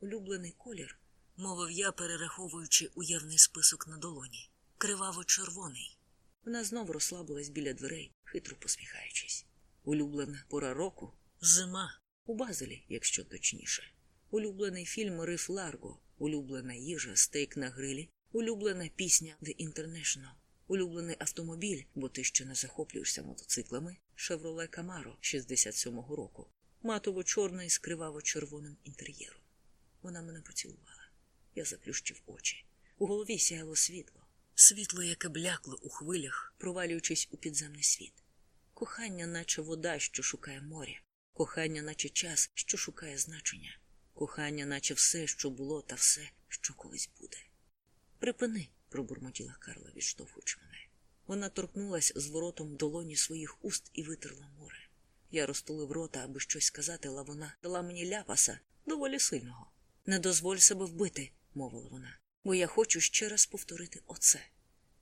Улюблений колір, мовив я, перераховуючи уявний список на долоні. Криваво-червоний. Вона знов розслабилась біля дверей, хитро посміхаючись. Улюблена пора року зима у Базелі, якщо точніше. Улюблений фільм Риф Ларго, улюблена їжа, стейк на грилі, улюблена пісня The International, улюблений автомобіль, бо ти ще не захоплюєшся мотоциклами, Chevrolet Camaro 67-го року, матово-чорний з криваво-червоним інтер'єром. Вона мене поцілувала. Я заплющив очі. У голові сяяло світло, світло, яке блякло у хвилях, провалюючись у підземний світ. Кохання, наче вода, що шукає моря, кохання, наче час, що шукає значення, кохання, наче все, що було, та все, що колись буде. Припини, пробурмотіла Карла, відштовхуючи мене. Вона торкнулась з воротом долоні своїх уст і витерла море. Я розтулив рота, аби щось сказати, але вона дала мені ляпаса доволі сильного. Не дозволь себе вбити, мовила вона, бо я хочу ще раз повторити оце.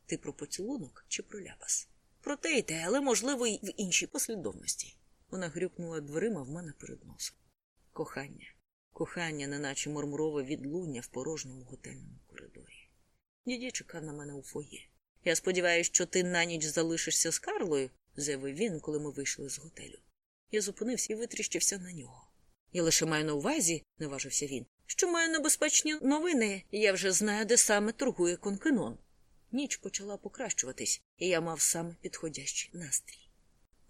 Ти про поцілунок чи про ляпас? Про те й те, але, можливо, й в іншій послідовності. Вона грюкнула дверима в мене перед носом. Кохання, кохання, неначе мурмурове відлуння в порожньому готельному коридорі. Діді чекав на мене у фоє. Я сподіваюся, що ти на ніч залишишся з Карлою, заявив він, коли ми вийшли з готелю. Я зупинився і витріщився на нього. Я лише маю на увазі, наважився він, що маю небезпечні новини, я вже знаю, де саме торгує конкенон. Ніч почала покращуватись, і я мав саме підходящий настрій.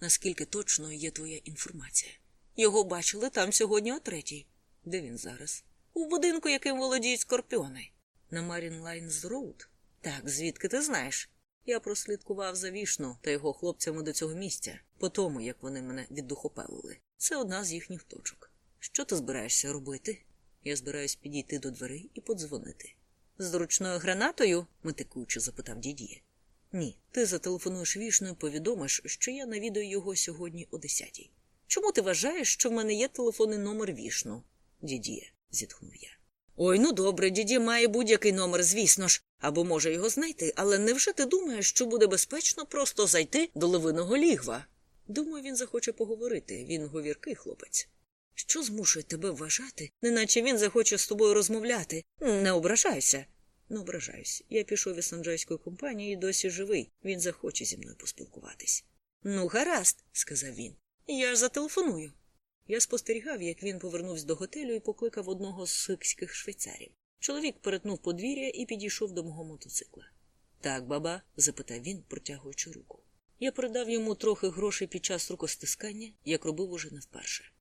Наскільки точною є твоя інформація? Його бачили там сьогодні о третій. Де він зараз? У будинку, яким володіють скорпіони. На Марін Лайнс Роуд? Так, звідки ти знаєш? Я прослідкував за Вішну та його хлопцями до цього місця, по тому, як вони мене віддухопелили. Це одна з їхніх точок. Що ти збираєшся робити? Я збираюсь підійти до дверей і подзвонити. З ручною гранатою? метикуючи запитав Дідьє. Ні, ти зателефонуєш Вішну й повідомиш, що я навідаю його сьогодні о десятій. Чому ти вважаєш, що в мене є телефонний номер вішну? Дідіє, зітхнув я. Ой, ну добре, діді має будь-який номер, звісно ж, або може його знайти, але невже ти думаєш, що буде безпечно просто зайти до левиного лігва? Думаю, він захоче поговорити, він говіркий хлопець. Що змушує тебе вважати, неначе він захоче з тобою розмовляти? Не ображайся. Не ображаюсь. Я пішов із санджайської компанії і досі живий. Він захоче зі мною поспілкуватись. Ну, гаразд, сказав він. Я ж зателефоную. Я спостерігав, як він повернувся до готелю і покликав одного з сикських швейцарів. Чоловік перетнув подвір'я і підійшов до мого мотоцикла. Так, баба? запитав він, протягуючи руку. Я передав йому трохи грошей під час рукостискання, як робив уже не вперше.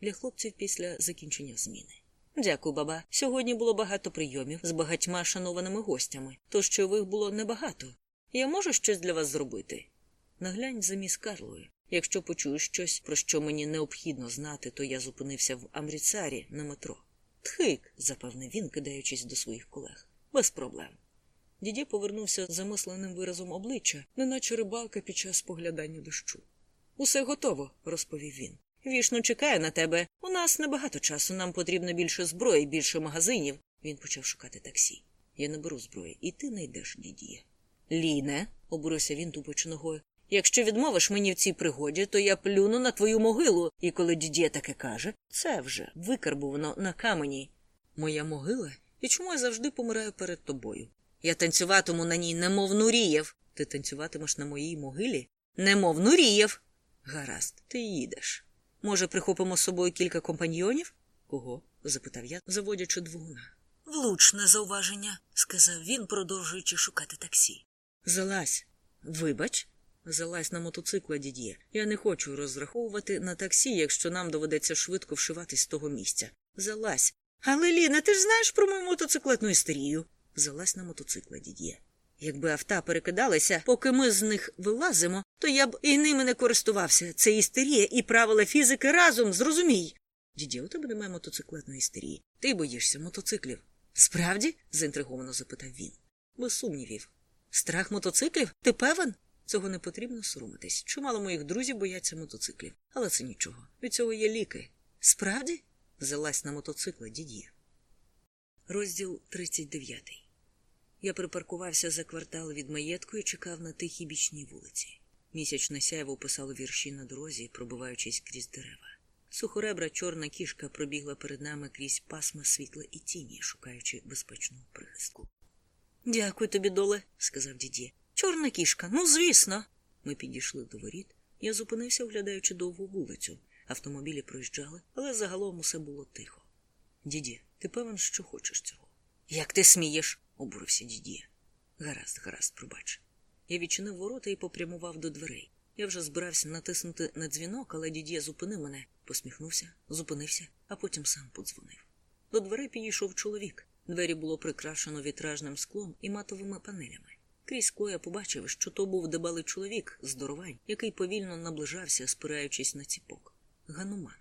Для хлопців після закінчення зміни. Дякую, баба. Сьогодні було багато прийомів з багатьма шанованими гостями, тож чових було небагато. Я можу щось для вас зробити? Наглянь за міс Карлою. Якщо почую щось, про що мені необхідно знати, то я зупинився в Амріцарі на метро. Тхик, запевнив він, кидаючись до своїх колег. Без проблем. Дідє повернувся з замисленим виразом обличчя, неначе рибалка під час поглядання дощу. Усе готово, розповів він. Вішно чекає на тебе. У нас небагато часу, нам потрібно більше зброї, більше магазинів. Він почав шукати таксі. Я не беру зброї, і ти не йдеш, дідіє. Ліне, обурився він тупочи ногою. Якщо відмовиш мені в цій пригоді, то я плюну на твою могилу, і коли дідє таке каже, це вже викарбувано на камені. Моя могила? І чому я завжди помираю перед тобою? Я танцюватиму на ній, немов Нурієв. Ти танцюватимеш на моїй могилі? Немов Нурієв. Гаразд, ти їдеш. Може, прихопимо з собою кілька компаньйонів? Кого? запитав я, заводячи двигуна. Влучне зауваження, сказав він, продовжуючи шукати таксі. Залазь. Вибач, Залазь на мотоцикла, дід'є. Я не хочу розраховувати на таксі, якщо нам доведеться швидко вшиватись з того місця. Залазь. Але Ліна, ти ж знаєш про мою мотоциклетну істерію. Залазь на мотоцикла, дід'є. Якби авта перекидалися, поки ми з них вилазимо, то я б і ними не користувався. Це істерія і правила фізики разом, зрозумій. Дідє, у тебе немає мотоциклетної істерії. Ти боїшся мотоциклів. Справді? заінтриговано запитав він. Без сумнівів. Страх мотоциклів? Ти певен? Цього не потрібно соромитись. Чимало моїх друзів бояться мотоциклів. Але це нічого. Від цього є ліки. Справді? Залазь на мотоцикла, дід'є. Розділ 39 Я припаркувався за квартал від маєтку і чекав на тихій бічній вулиці. Місячне сяйво писало вірші на дорозі, пробиваючись крізь дерева. Сухоребра чорна кішка пробігла перед нами крізь пасма світла і тіні, шукаючи безпечного прихистку. Дякую тобі, доле, сказав дідє. Чорна кішка, ну звісно. Ми підійшли до воріт. Я зупинився, оглядаючи довгу вулицю. Автомобілі проїжджали, але загалом усе було тихо. Діді, ти певен, що хочеш цього? Як ти смієш? обурився дідє. Гаразд, гаразд, пробач. Я відчинив ворота і попрямував до дверей. Я вже збирався натиснути на дзвінок, але дідє зупинив мене, посміхнувся, зупинився, а потім сам подзвонив. До дверей підійшов чоловік. Двері було прикрашено вітражним склом і матовими панелями. Крізь скло я побачив, що то був дебалий чоловік, здоровань, який повільно наближався, спираючись на ціпок. Гануман.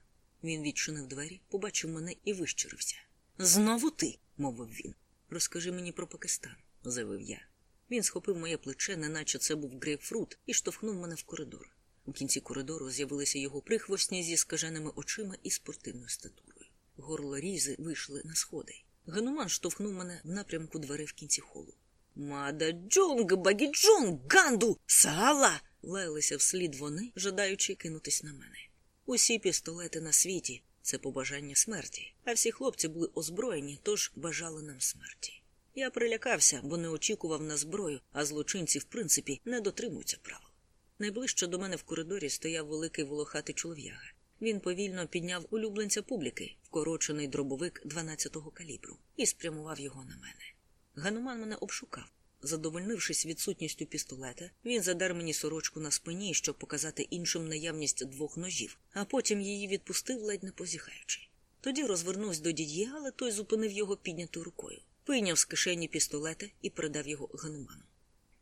Він відчинив двері, побачив мене і вищирився. Знову ти, мовив він. Розкажи мені про Пакистан, заявив я. Він схопив моє плече, неначе це був грейпфрут, і штовхнув мене в коридор. У кінці коридору з'явилися його прихвостні зі скаженими очима і спортивною статурою. Горло різи вийшли на сходи. Гануман штовхнув мене в напрямку дверей в кінці холу. Мада Джонг, Багіджонг, Ганду, Сала. лаялися вслід вони, жадаючи кинутись на мене. Усі пістолети на світі це побажання смерті, а всі хлопці були озброєні, тож бажали нам смерті. Я прилякався, бо не очікував на зброю, а злочинці, в принципі, не дотримуються правил. Найближче до мене в коридорі стояв великий волохатий чолов'яга. Він повільно підняв улюбленця публіки, вкорочений дробовик 12-го калібру, і спрямував його на мене. Гануман мене обшукав. Задовольнившись відсутністю пістолета, він задар мені сорочку на спині, щоб показати іншим наявність двох ножів, а потім її відпустив, ледь не позіхаючи. Тоді розвернувся до дід'є, але той зупинив його піднятою рукою, вийняв з кишені пістолета і передав його гануману.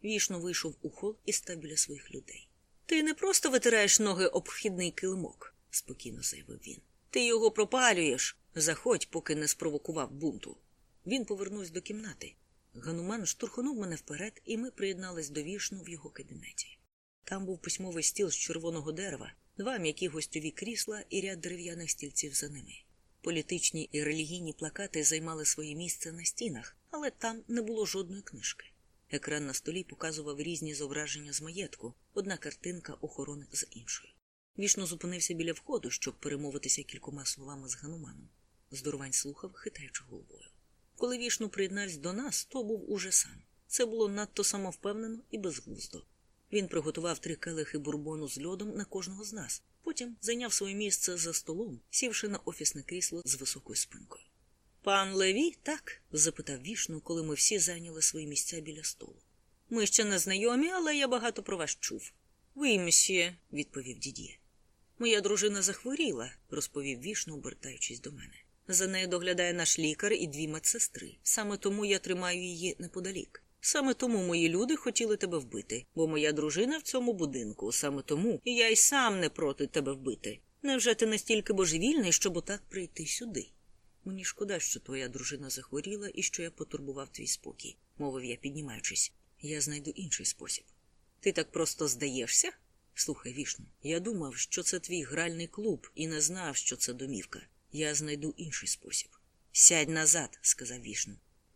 Вішно вийшов у хол і став біля своїх людей. Ти не просто витираєш ноги об вхідний килимок, спокійно заявив він. Ти його пропалюєш. Заходь, поки не спровокував бунту. Він повернувся до кімнати. Гануман штурхнув мене вперед, і ми приєднались до вішну в його кабінеті. Там був письмовий стіл з червоного дерева, два м'які гостьові крісла і ряд дерев'яних стільців за ними. Політичні і релігійні плакати займали своє місце на стінах, але там не було жодної книжки. Екран на столі показував різні зображення з маєтку, одна картинка охорони за іншою. Вішно зупинився біля входу, щоб перемовитися кількома словами з Гануманом. Здоровань слухав, хитаючи головою. Коли вішну приєднався до нас, то був уже сам. Це було надто самовпевнено і безглуздо. Він приготував три келихи бурбону з льодом на кожного з нас. Потім зайняв своє місце за столом, сівши на офісне крісло з високою спинкою. Пан Леві, так? запитав вішну, коли ми всі зайняли свої місця біля столу. Ми ще не знайомі, але я багато про вас чув. Ви, мсьє, відповів дід'є. Моя дружина захворіла, розповів вішну, обертаючись до мене. За нею доглядає наш лікар і дві медсестри. Саме тому я тримаю її неподалік. Саме тому мої люди хотіли тебе вбити, бо моя дружина в цьому будинку. Саме тому я й сам не проти тебе вбити. Невже ти настільки божевільний, щоб отак прийти сюди? Мені шкода, що твоя дружина захворіла і що я потурбував твій спокій, мовив я, піднімаючись. Я знайду інший спосіб. Ти так просто здаєшся? Слухай, вішну, я думав, що це твій гральний клуб, і не знав, що це домівка. Я знайду інший спосіб. Сядь назад, сказав вішну.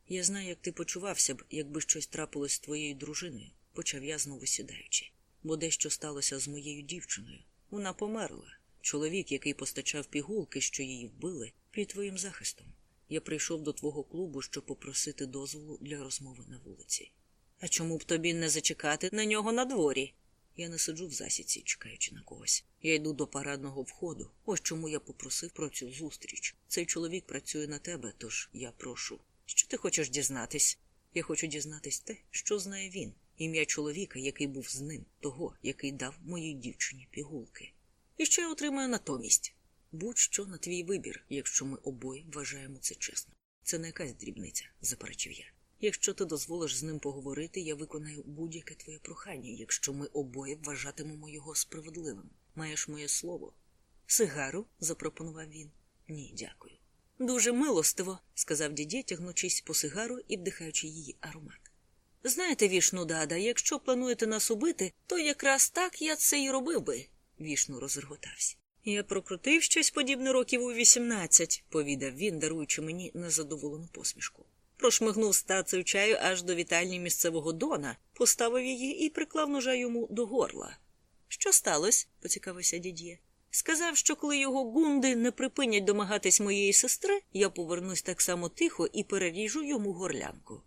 Я знаю, як ти почувався б, якби щось трапилось з твоєю дружиною, почав я знову сідаючи. Бо дещо сталося з моєю дівчиною. Вона померла. Чоловік, який постачав пігулки, що її вбили, під твоїм захистом. Я прийшов до твого клубу, щоб попросити дозволу для розмови на вулиці. А чому б тобі не зачекати на нього на дворі? Я не сиджу в засіці, чекаючи на когось. Я йду до парадного входу. Ось чому я попросив про цю зустріч. Цей чоловік працює на тебе, тож я прошу. Що ти хочеш дізнатись? Я хочу дізнатись те, що знає він. ім'я чоловіка, який був з ним, того, який дав моїй дівчині пігулки. І що я отримаю натомість? Будь-що на твій вибір, якщо ми обоє вважаємо це чесно. Це не якась дрібниця, заперечив я. Якщо ти дозволиш з ним поговорити, я виконаю будь-яке твоє прохання, якщо ми обоє вважатимемо його справедливим. Маєш моє слово. Сигару? запропонував він. Ні, дякую. Дуже милостиво, сказав дідє, тягнучись по сигару і вдихаючи її аромат. Знаєте, вішну дада, якщо плануєте нас убити, то якраз так я це й робив би, вішну розреготався. Я прокрутив щось подібне років у вісімнадцять, повідав він, даруючи мені незадоволену посмішку. Прошмигнув стацею чаю аж до вітальні місцевого дона, поставив її і приклав ножа йому до горла. Що сталося? поцікавився дід'є. Сказав, що коли його гунди не припинять домагатись моєї сестри, я повернусь так само тихо і переріжу йому горлянку.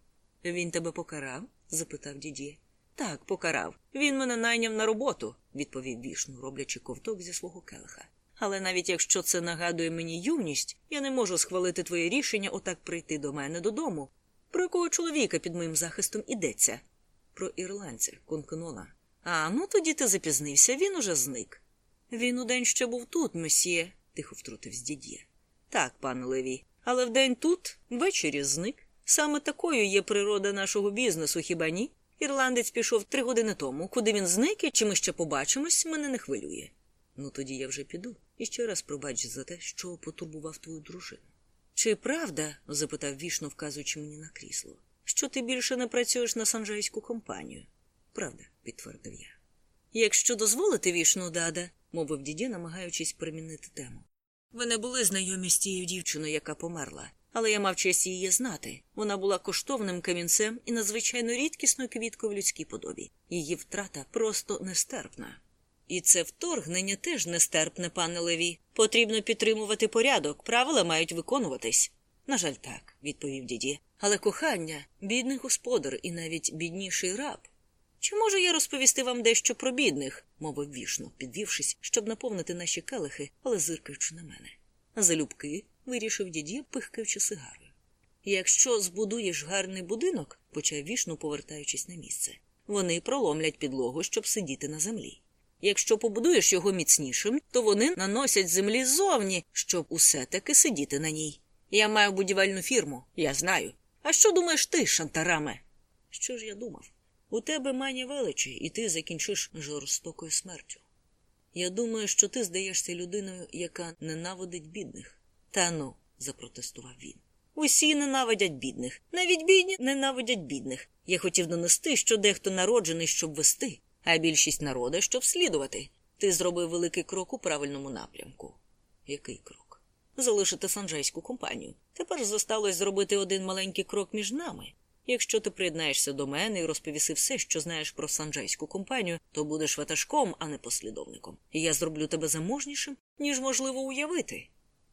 Він тебе покарав? запитав дід'є. Так, покарав. Він мене найняв на роботу, відповів вішну, роблячи ковток зі свого келиха. Але навіть якщо це нагадує мені юність, я не можу схвалити твоє рішення отак прийти до мене додому. Про якого чоловіка під моїм захистом ідеться? Про ірландця, Конкнона. А ну тоді ти запізнився, він уже зник. Він удень ще був тут, месьє, тихо втрутився дід'є. Так, пане Леві, але вдень тут, ввечері зник. Саме такою є природа нашого бізнесу, хіба ні? Ірландець пішов три години тому. Куди він зник і чи ми ще побачимось, мене не хвилює. Ну тоді я вже піду і ще раз пробач за те, що потурбував твою дружину. Чи правда, запитав вішно, вказуючи мені на крісло, що ти більше не працюєш на санжайську компанію? Правда, підтвердив я. Якщо дозволите вішну, дада, мовив дідє, намагаючись примінити тему. Ви не були знайомі з тією дівчиною, яка померла, але я мав честь її знати. Вона була коштовним камінцем і надзвичайно рідкісною квіткою в людській подобі. Її втрата просто нестерпна. І це вторгнення теж нестерпне, пане Леві. Потрібно підтримувати порядок, правила мають виконуватись. На жаль, так, відповів діді. Але кохання, бідний господар і навіть бідніший раб. Чи можу я розповісти вам дещо про бідних? мовив вішно, підвівшись, щоб наповнити наші келихи, але зиркаючи на мене. Залюбки, вирішив діді, пихкаючи сигарою. Якщо збудуєш гарний будинок, почав вішну, повертаючись на місце, вони проломлять підлогу, щоб сидіти на землі. Якщо побудуєш його міцнішим, то вони наносять землі ззовні, щоб усе таки сидіти на ній. Я маю будівельну фірму, я знаю. А що думаєш ти, шантараме? Що ж я думав? У тебе манія величі, і ти закінчиш жорстокою смертю. Я думаю, що ти здаєшся людиною, яка ненавидить бідних. Та ну, запротестував він. Усі ненавидять бідних, навіть бідні ненавидять бідних. Я хотів донести, що дехто народжений, щоб вести, а більшість народа, щоб слідувати. Ти зробив великий крок у правильному напрямку. Який крок? Залишити санджайську компанію. Тепер зосталось зробити один маленький крок між нами. Якщо ти приєднаєшся до мене і розповіси все, що знаєш про санджайську компанію, то будеш ватажком, а не послідовником. І я зроблю тебе заможнішим, ніж можливо уявити.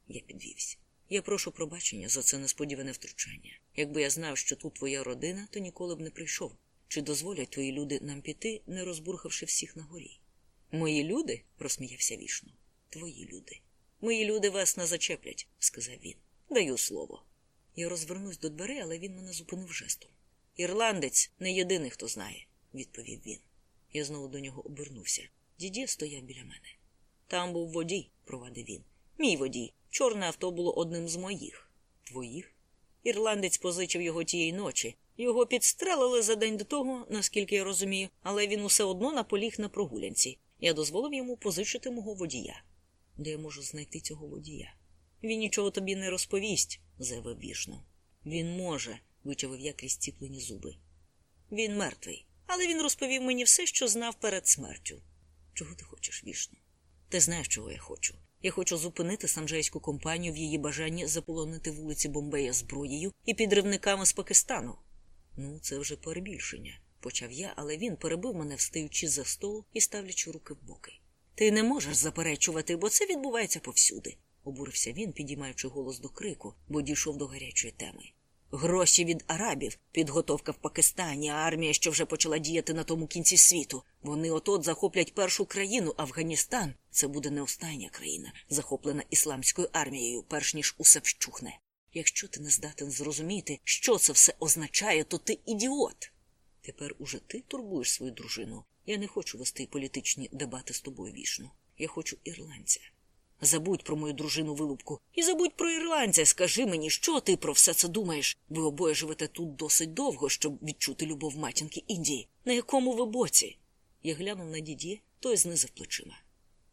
Я підвівся. Я прошу пробачення за це несподіване втручання. Якби я знав, що тут твоя родина, то ніколи б не прийшов. Чи дозволять твої люди нам піти, не розбурхавши всіх на горі? Мої люди, просміявся вішно. Твої люди. Мої люди вас не зачеплять, сказав він. Даю слово. Я розвернусь до дверей, але він мене зупинив жестом. Ірландець не єдиний, хто знає, відповів він. Я знову до нього обернувся. Дідє стояв біля мене. Там був водій, провадив він. Мій водій. Чорне авто було одним з моїх. Твоїх? Ірландець позичив його тієї ночі. Його підстрелили за день до того, наскільки я розумію, але він усе одно наполіг на прогулянці. Я дозволив йому позичити мого водія. Де я можу знайти цього водія? Він нічого тобі не розповість, заявив вішно. Він може, вичавив я крізь ціплені зуби. Він мертвий, але він розповів мені все, що знав перед смертю. Чого ти хочеш, вішно? Ти знаєш, чого я хочу. Я хочу зупинити санджайську компанію в її бажанні заполонити вулиці Бомбея зброєю і підривниками з Пакистану. Ну, це вже перебільшення, почав я, але він перебив мене, встаючи за столу і ставлячи руки в боки. Ти не можеш заперечувати, бо це відбувається повсюди, обурився він, підіймаючи голос до крику, бо дійшов до гарячої теми. Гроші від арабів, підготовка в Пакистані, армія, що вже почала діяти на тому кінці світу. Вони от-от захоплять першу країну, Афганістан. Це буде не остання країна, захоплена ісламською армією, перш ніж усе вщухне. Якщо ти не здатен зрозуміти, що це все означає, то ти ідіот. Тепер уже ти турбуєш свою дружину. Я не хочу вести політичні дебати з тобою вічно. Я хочу ірландця. Забудь про мою дружину вилупку і забудь про ірландця. Скажи мені, що ти про все це думаєш? Ви обоє живете тут досить довго, щоб відчути любов матінки Індії. На якому ви боці? Я глянув на дід'є, той знизив плечима.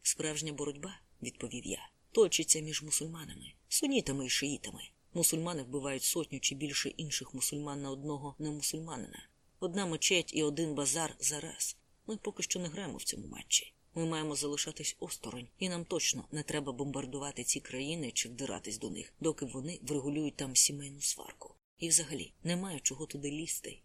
Справжня боротьба, відповів я, точиться між мусульманами, сунітами і шиїтами. Мусульмани вбивають сотню чи більше інших мусульман на одного немусульманина. Одна мечеть і один базар зараз. Ми поки що не граємо в цьому матчі. Ми маємо залишатись осторонь, і нам точно не треба бомбардувати ці країни чи вдиратись до них, доки вони врегулюють там сімейну сварку. І взагалі немає чого туди лізти.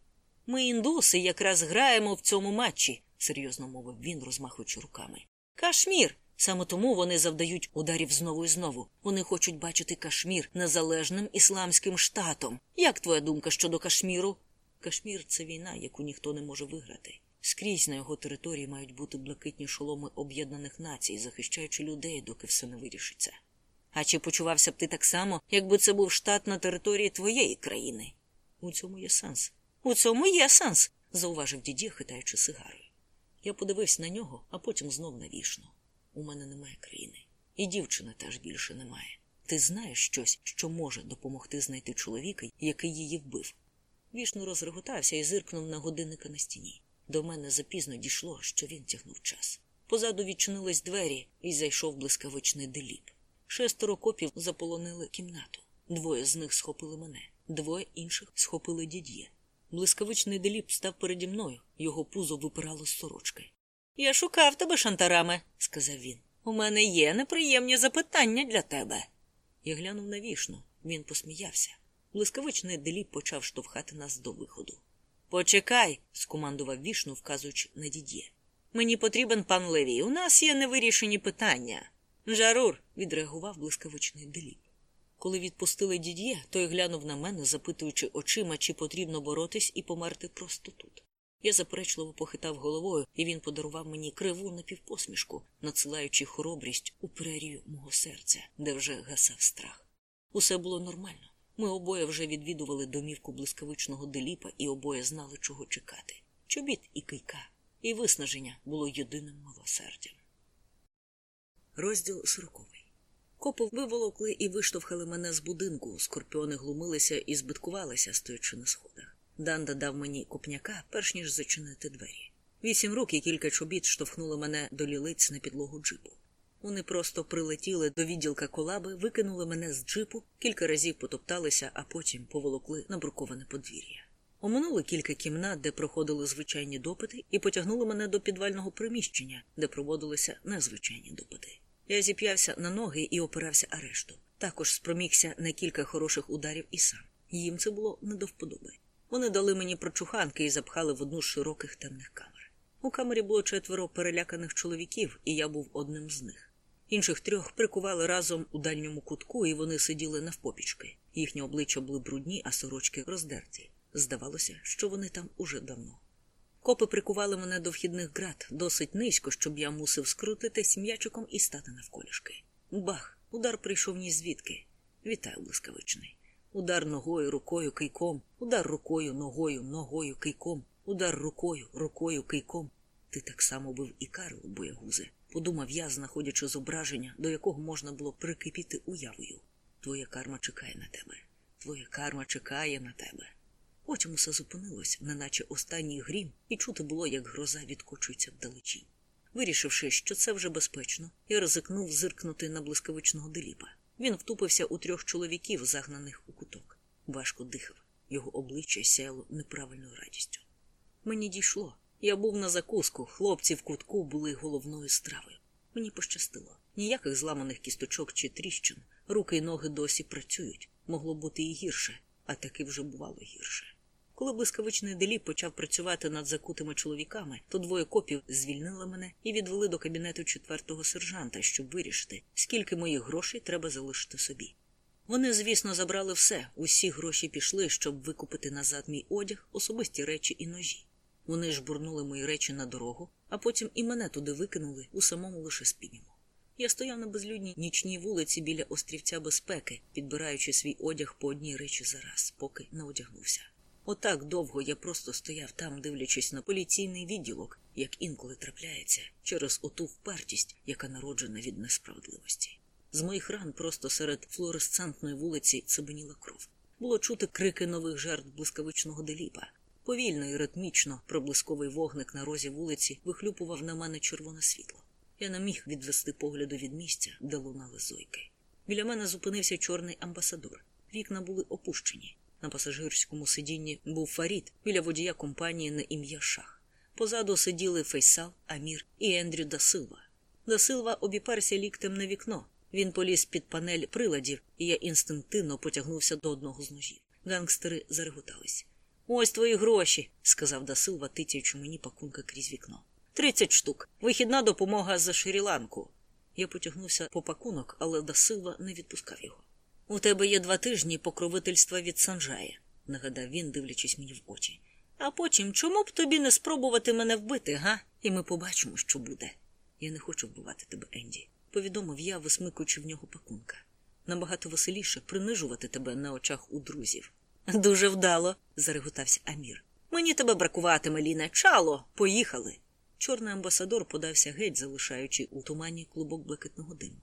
Ми, індуси, якраз граємо в цьому матчі, серйозно мовив він, розмахуючи руками. Кашмір. Саме тому вони завдають ударів знову і знову. Вони хочуть бачити Кашмір незалежним ісламським штатом. Як твоя думка щодо Кашміру? Кашмір це війна, яку ніхто не може виграти. Скрізь на його території мають бути блакитні шоломи об'єднаних націй, захищаючи людей, доки все не вирішиться. А чи почувався б ти так само, якби це був штат на території твоєї країни? У цьому є сенс. У цьому є сенс, зауважив дідє, хитаючи сигарою. Я подивився на нього, а потім знов на вішну. У мене немає країни. І дівчини теж більше немає. Ти знаєш щось, що може допомогти знайти чоловіка, який її вбив. Вішну розреготався і зиркнув на годинника на стіні. До мене запізно дійшло, що він тягнув час. Позаду відчинились двері і зайшов блискавичний деліп. Шестеро копів заполонили кімнату. Двоє з них схопили мене, двоє інших схопили дід'є. Блискавичний деліп став переді мною, його пузо випирало з сорочки. Я шукав тебе, шантараме, сказав він. У мене є неприємні запитання для тебе. Я глянув на вішну. Він посміявся. Блискавичний деліп почав штовхати нас до виходу. Почекай, скомандував вішну, вказуючи на дід'є. Мені потрібен пан Левій. У нас є невирішені питання. Жарур, відреагував блискавичний деліп. Коли відпустили дід'є, той глянув на мене, запитуючи очима, чи потрібно боротись і померти просто тут. Я заперечливо похитав головою, і він подарував мені криву напівпосмішку, надсилаючи хоробрість у прерію мого серця, де вже гасав страх. Усе було нормально. Ми обоє вже відвідували домівку блискавичного деліпа і обоє знали, чого чекати. Чобіт і кийка, і виснаження було єдиним милосердям. Розділ сороковий. Копи виволокли і виштовхали мене з будинку. Скорпіони глумилися і збиткувалися, стоячи на сходах. Данда дав мені копняка, перш ніж зачинити двері. Вісім рук і кілька чобіт штовхнули мене до лілиць на підлогу джипу. Вони просто прилетіли до відділка колаби, викинули мене з джипу, кілька разів потопталися, а потім поволокли на бруковане подвір'я. Оминули кілька кімнат, де проходили звичайні допити, і потягнули мене до підвального приміщення, де проводилися незвичайні допити. Я зіп'явся на ноги і опирався арешту. Також спромігся на кілька хороших ударів і сам. Їм це було не до вподоби. Вони дали мені прочуханки і запхали в одну з широких темних камер. У камері було четверо переляканих чоловіків, і я був одним з них. Інших трьох прикували разом у дальньому кутку, і вони сиділи навпопічки. Їхні обличчя були брудні, а сорочки роздерті. Здавалося, що вони там уже давно. Копи прикували мене до вхідних град досить низько, щоб я мусив скрутитись м'ячиком і стати навколішки. Бах! Удар прийшов ні звідки. Вітаю, блискавичний. Удар ногою, рукою, кийком, удар рукою, ногою, ногою, кийком, удар рукою, рукою, кийком. Ти так само бив і Карл, боягузе, подумав я, знаходячи зображення, до якого можна було прикипіти уявою. Твоя карма чекає на тебе. Твоя карма чекає на тебе. Потім усе зупинилось, неначе останній грім, і чути було, як гроза відкочується вдалечі. Вирішивши, що це вже безпечно, я ризикнув зиркнути на блискавичного деліпа. Він втупився у трьох чоловіків, загнаних у куток. Важко дихав, його обличчя сяяло неправильною радістю. Мені дійшло. Я був на закуску, хлопці в кутку були головною стравою. Мені пощастило. Ніяких зламаних кісточок чи тріщин, руки й ноги досі працюють. Могло бути і гірше, а таки вже бувало гірше. Коли блискавичний деліп почав працювати над закутими чоловіками, то двоє копів звільнили мене і відвели до кабінету четвертого сержанта, щоб вирішити, скільки моїх грошей треба залишити собі. Вони, звісно, забрали все, усі гроші пішли, щоб викупити назад мій одяг, особисті речі і ножі. Вони ж бурнули мої речі на дорогу, а потім і мене туди викинули у самому лише спініму. Я стояв на безлюдній нічній вулиці біля острівця безпеки, підбираючи свій одяг по одній речі за раз, поки не одягнувся. Отак довго я просто стояв там, дивлячись на поліційний відділок, як інколи трапляється, через оту впертість, яка народжена від несправедливості. З моїх ран просто серед флуоресцентної вулиці цибеніла кров. Було чути крики нових жертв блискавичного деліпа. Повільно і ритмічно проблисковий вогник на розі вулиці вихлюпував на мене червоне світло. Я не міг відвести погляду від місця, де лунали зойки. Біля мене зупинився чорний амбасадор. Вікна були опущені. На пасажирському сидінні був Фарід біля водія компанії на ім'я Шах. Позаду сиділи Фейсал, Амір і Ендрю Дасилва. Дасилва обіперся ліктем на вікно. Він поліз під панель приладів, і я інстинктивно потягнувся до одного з ножів. Гангстери зареготались. Ось твої гроші, сказав Дасилва, тицяючи мені пакунка крізь вікно. Тридцять штук. Вихідна допомога за Шрі-Ланку. Я потягнувся по пакунок, але Дасилва не відпускав його. У тебе є два тижні покровительства від Санжая, нагадав він, дивлячись мені в очі. А потім чому б тобі не спробувати мене вбити, га? І ми побачимо, що буде. Я не хочу вбивати тебе, Енді, повідомив я, висмикуючи в нього пакунка. Набагато веселіше принижувати тебе на очах у друзів. Дуже вдало, зареготався Амір. Мені тебе бракуватиме, Ліне. Чало, поїхали. Чорний амбасадор подався геть, залишаючи у тумані клубок блакитного диму.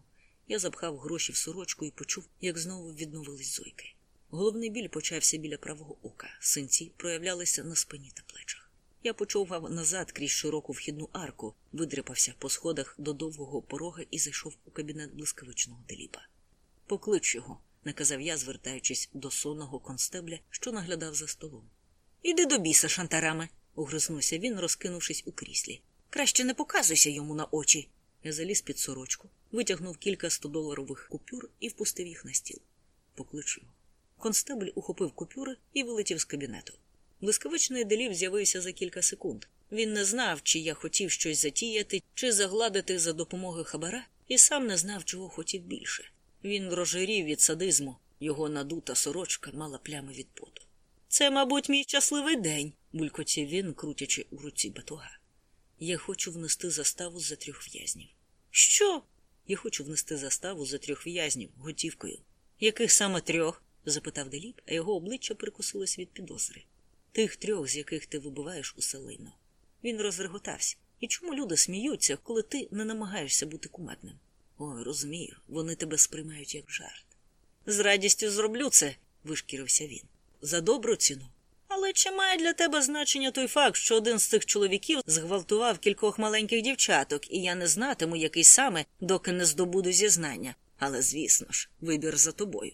Я запхав гроші в сорочку і почув, як знову відновились зойки. Головний біль почався біля правого ока, синці проявлялися на спині та плечах. Я почовгав назад крізь широку вхідну арку, видряпався по сходах до довгого порога і зайшов у кабінет блискавичного деліпа. Поклич його, наказав я, звертаючись до сонного констебля, що наглядав за столом. Іди до біса, шантарами, огризнувся він, розкинувшись у кріслі. Краще не показуйся йому на очі. Я заліз під сорочку, витягнув кілька стодоларових купюр і впустив їх на стіл. Поклич його. Констебль ухопив купюри і вилетів з кабінету. Блискавичний делів з'явився за кілька секунд. Він не знав, чи я хотів щось затіяти, чи загладити за допомогою хабара, і сам не знав, чого хотів більше. Він рожирів від садизму, його надута сорочка мала плями від поту. Це, мабуть, мій щасливий день, булькотів він, крутячи у руці батуга. Я хочу внести заставу за трьох в'язнів. Що? Я хочу внести заставу за трьох в'язнів готівкою. Яких саме трьох? запитав Деліп, а його обличчя прикусилось від підозри. Тих трьох, з яких ти вибиваєш усе лайно. Він розреготався. І чому люди сміються, коли ти не намагаєшся бути кумедним? Ой, розумію, вони тебе сприймають як жарт. З радістю зроблю це, вишкірився він. За добру ціну. Але чи має для тебе значення той факт, що один з цих чоловіків зґвалтував кількох маленьких дівчаток, і я не знатиму, який саме, доки не здобуду зізнання. Але, звісно ж, вибір за тобою.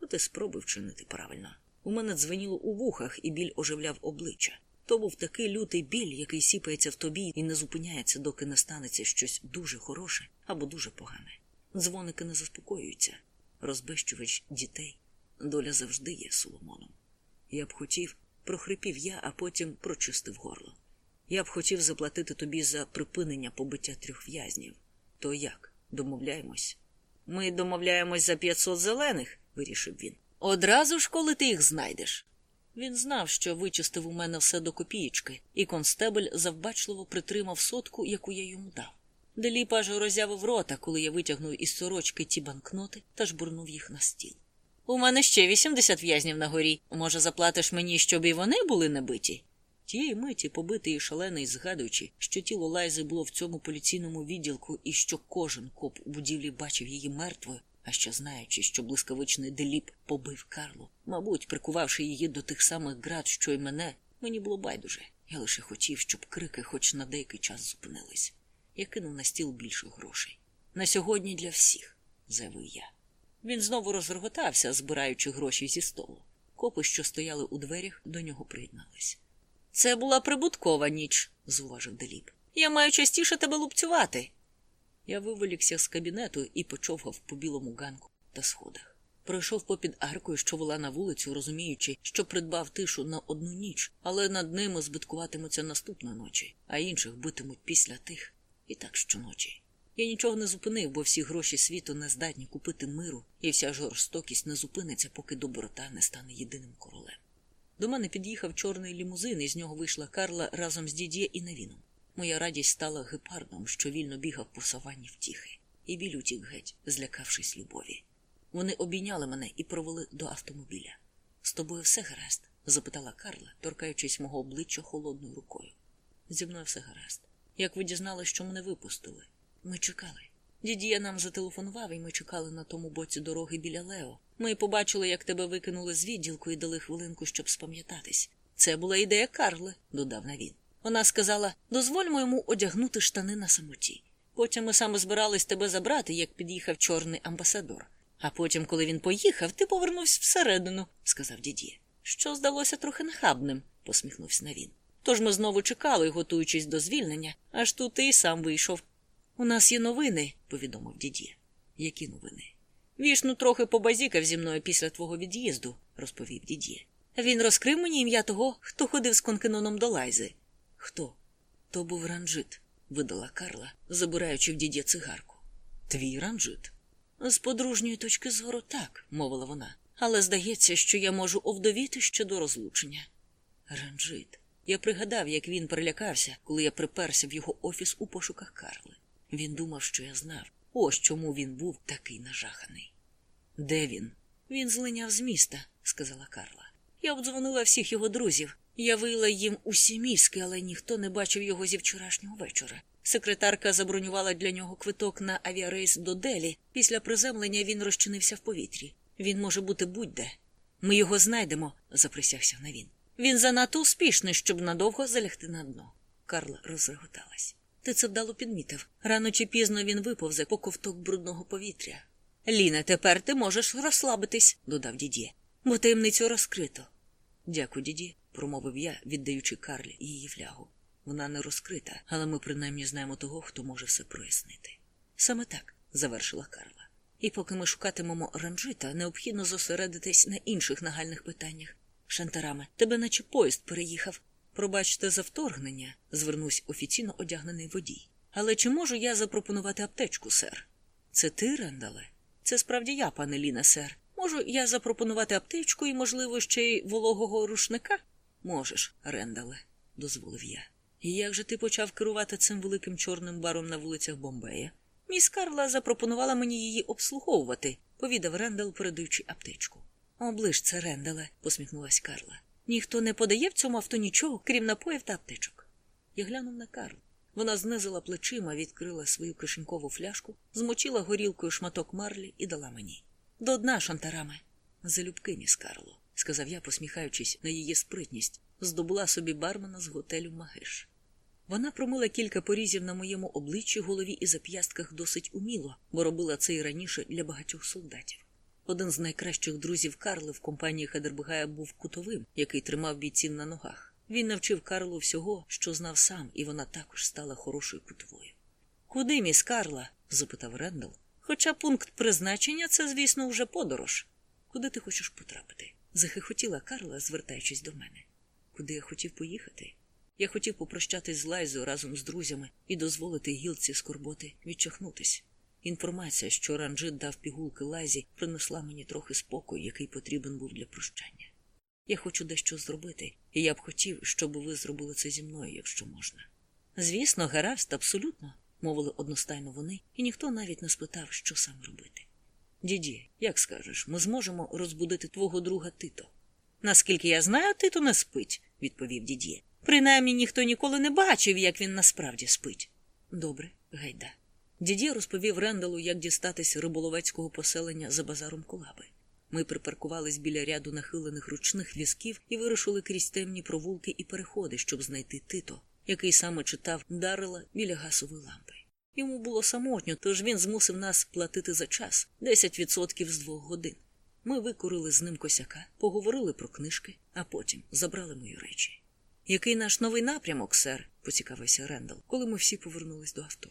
От і спробуй вчинити правильно. У мене дзвеніло у вухах, і біль оживляв обличчя. То був такий лютий біль, який сіпається в тобі і не зупиняється, доки не станеться щось дуже хороше або дуже погане. Дзвоники не заспокоюються, розбещувач дітей. Доля завжди є Соломоном. Я б хотів, прохрипів я, а потім прочистив горло. Я б хотів заплатити тобі за припинення побиття трьох в'язнів. То як? Домовляємось? Ми домовляємось за 500 зелених, вирішив він. Одразу ж, коли ти їх знайдеш. Він знав, що вичистив у мене все до копієчки, і констебель завбачливо притримав сотку, яку я йому дав. Деліп аж роззявив рота, коли я витягнув із сорочки ті банкноти та жбурнув їх на стіл. У мене ще 80 в'язнів на горі. Може, заплатиш мені, щоб і вони були набиті? Тієї миті, побитий і шалений, згадуючи, що тіло Лайзи було в цьому поліційному відділку і що кожен коп у будівлі бачив її мертвою, а ще знаючи, що блискавичний деліп побив Карлу, мабуть, прикувавши її до тих самих град, що й мене, мені було байдуже. Я лише хотів, щоб крики хоч на деякий час зупинились. Я кинув на стіл більше грошей. На сьогодні для всіх, заявив я. Він знову розреготався, збираючи гроші зі столу. Копи, що стояли у дверях, до нього приєднались. Це була прибуткова ніч, зважив Деліп. Я маю частіше тебе лупцювати. Я виволікся з кабінету і почовгав по білому ганку та сходах. Пройшов попід аркою, що вела на вулицю, розуміючи, що придбав тишу на одну ніч, але над ними збиткуватимуться наступної ночі, а інших битимуть після тих і так щоночі. Я нічого не зупинив, бо всі гроші світу не здатні купити миру, і вся жорстокість не зупиниться, поки доброта не стане єдиним королем. До мене під'їхав чорний лімузин, і з нього вийшла Карла разом з дідє і Навіном. Моя радість стала гепардом, що вільно бігав по саванні втіхи, і біль утік геть, злякавшись любові. Вони обійняли мене і провели до автомобіля. З тобою все гаразд? запитала Карла, торкаючись мого обличчя холодною рукою. Зі мною все гаразд. Як ви дізналися, що мене випустили? Ми чекали. Дідія нам зателефонував, і ми чекали на тому боці дороги біля Лео. Ми побачили, як тебе викинули з відділку і дали хвилинку, щоб спам'ятатись. Це була ідея Карли, додав Навін. Вона сказала: дозвольмо йому одягнути штани на самоті. Потім ми саме збирались тебе забрати, як під'їхав чорний амбасадор. А потім, коли він поїхав, ти повернувся всередину, сказав дідє. Що здалося трохи нахабним, посміхнувся Навін. Тож ми знову чекали, готуючись до звільнення, аж тут ти й сам вийшов. У нас є новини, повідомив дідє. Які новини? Вішну трохи побазікав зі мною після твого від'їзду, розповів дідє. Він розкрив мені ім'я того, хто ходив з конкеноном до лайзи. Хто? То був ранжит, видала Карла, забираючи в дідє цигарку. Твій ранжит? З подружньої точки зору так, мовила вона. Але здається, що я можу овдовіти ще до розлучення. Ранжит. Я пригадав, як він перелякався, коли я приперся в його офіс у пошуках Карли. Він думав, що я знав. Ось чому він був такий нажаханий. Де він? Він злиняв з міста, сказала Карла. Я обдзвонила всіх його друзів. Я вила їм усі мізки, але ніхто не бачив його зі вчорашнього вечора. Секретарка забронювала для нього квиток на авіарейс до Делі. Після приземлення він розчинився в повітрі. Він може бути будь-де. Ми його знайдемо, заприсягся на він. Він занадто успішний, щоб надовго залягти на дно. Карла розреготалась. Ти це вдало підмітив. Рано чи пізно він виповзе по ковток брудного повітря. Ліна, тепер ти можеш розслабитись, додав дідє, бо таємницю розкрито. Дякую, діді, промовив я, віддаючи Карлі її флягу. Вона не розкрита, але ми принаймні знаємо того, хто може все прояснити. Саме так, завершила Карла. І поки ми шукатимемо ранжита, необхідно зосередитись на інших нагальних питаннях. Шантараме, тебе наче поїзд переїхав. Пробачте за вторгнення, звернувся офіційно одягнений водій. Але чи можу я запропонувати аптечку, сер? Це ти, Рендале? Це справді я, пане Ліна, сер. Можу я запропонувати аптечку і, можливо, ще й вологого рушника? Можеш, Рендале, дозволив я. І як же ти почав керувати цим великим чорним баром на вулицях Бомбея? Міс Карла запропонувала мені її обслуговувати, повідав Рендал, передаючи аптечку. Оближ це, Рендале, посміхнулась Карла. Ніхто не подає в цьому авто нічого, крім напоїв та аптечок. Я глянув на Карлу. Вона знизила плечима, відкрила свою кишенькову фляжку, змочила горілкою шматок марлі і дала мені. До дна, шантараме. Залюбки, міс Карло, сказав я, посміхаючись на її спритність, здобула собі бармена з готелю Магеш. Вона промила кілька порізів на моєму обличчі, голові і зап'ястках досить уміло, бо робила це і раніше для багатьох солдатів. Один з найкращих друзів Карли в компанії Хедербгая був кутовим, який тримав бійців на ногах. Він навчив Карлу всього, що знав сам, і вона також стала хорошою кутовою. Куди, міс Карла? запитав Рендал. Хоча пункт призначення це, звісно, вже подорож. Куди ти хочеш потрапити? Захихотіла Карла, звертаючись до мене. Куди я хотів поїхати? Я хотів попрощатись з Лайзою разом з друзями і дозволити гілці скорботи відчахнутись. Інформація, що Ранджит дав пігулки Лайзі, принесла мені трохи спокою, який потрібен був для прощання. Я хочу дещо зробити, і я б хотів, щоб ви зробили це зі мною, якщо можна. Звісно, гаразд, абсолютно, мовили одностайно вони, і ніхто навіть не спитав, що саме робити. Діді, як скажеш, ми зможемо розбудити твого друга Тито. Наскільки я знаю, Тито не спить, відповів дідє. Принаймні ніхто ніколи не бачив, як він насправді спить. Добре, гайда. Дідє розповів Рендалу, як дістатися риболовецького поселення за базаром Кулаби. Ми припаркувались біля ряду нахилених ручних візків і вирушили крізь темні провулки і переходи, щоб знайти Тито, який саме читав Дарила біля гасової лампи. Йому було самотньо, тож він змусив нас платити за час 10% з двох годин. Ми викурили з ним косяка, поговорили про книжки, а потім забрали мої речі. Який наш новий напрямок, сер? поцікавився Рендал, коли ми всі повернулись до авто.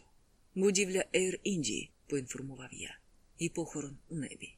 Будівля Ейр Індії, поінформував я, і похорон у небі.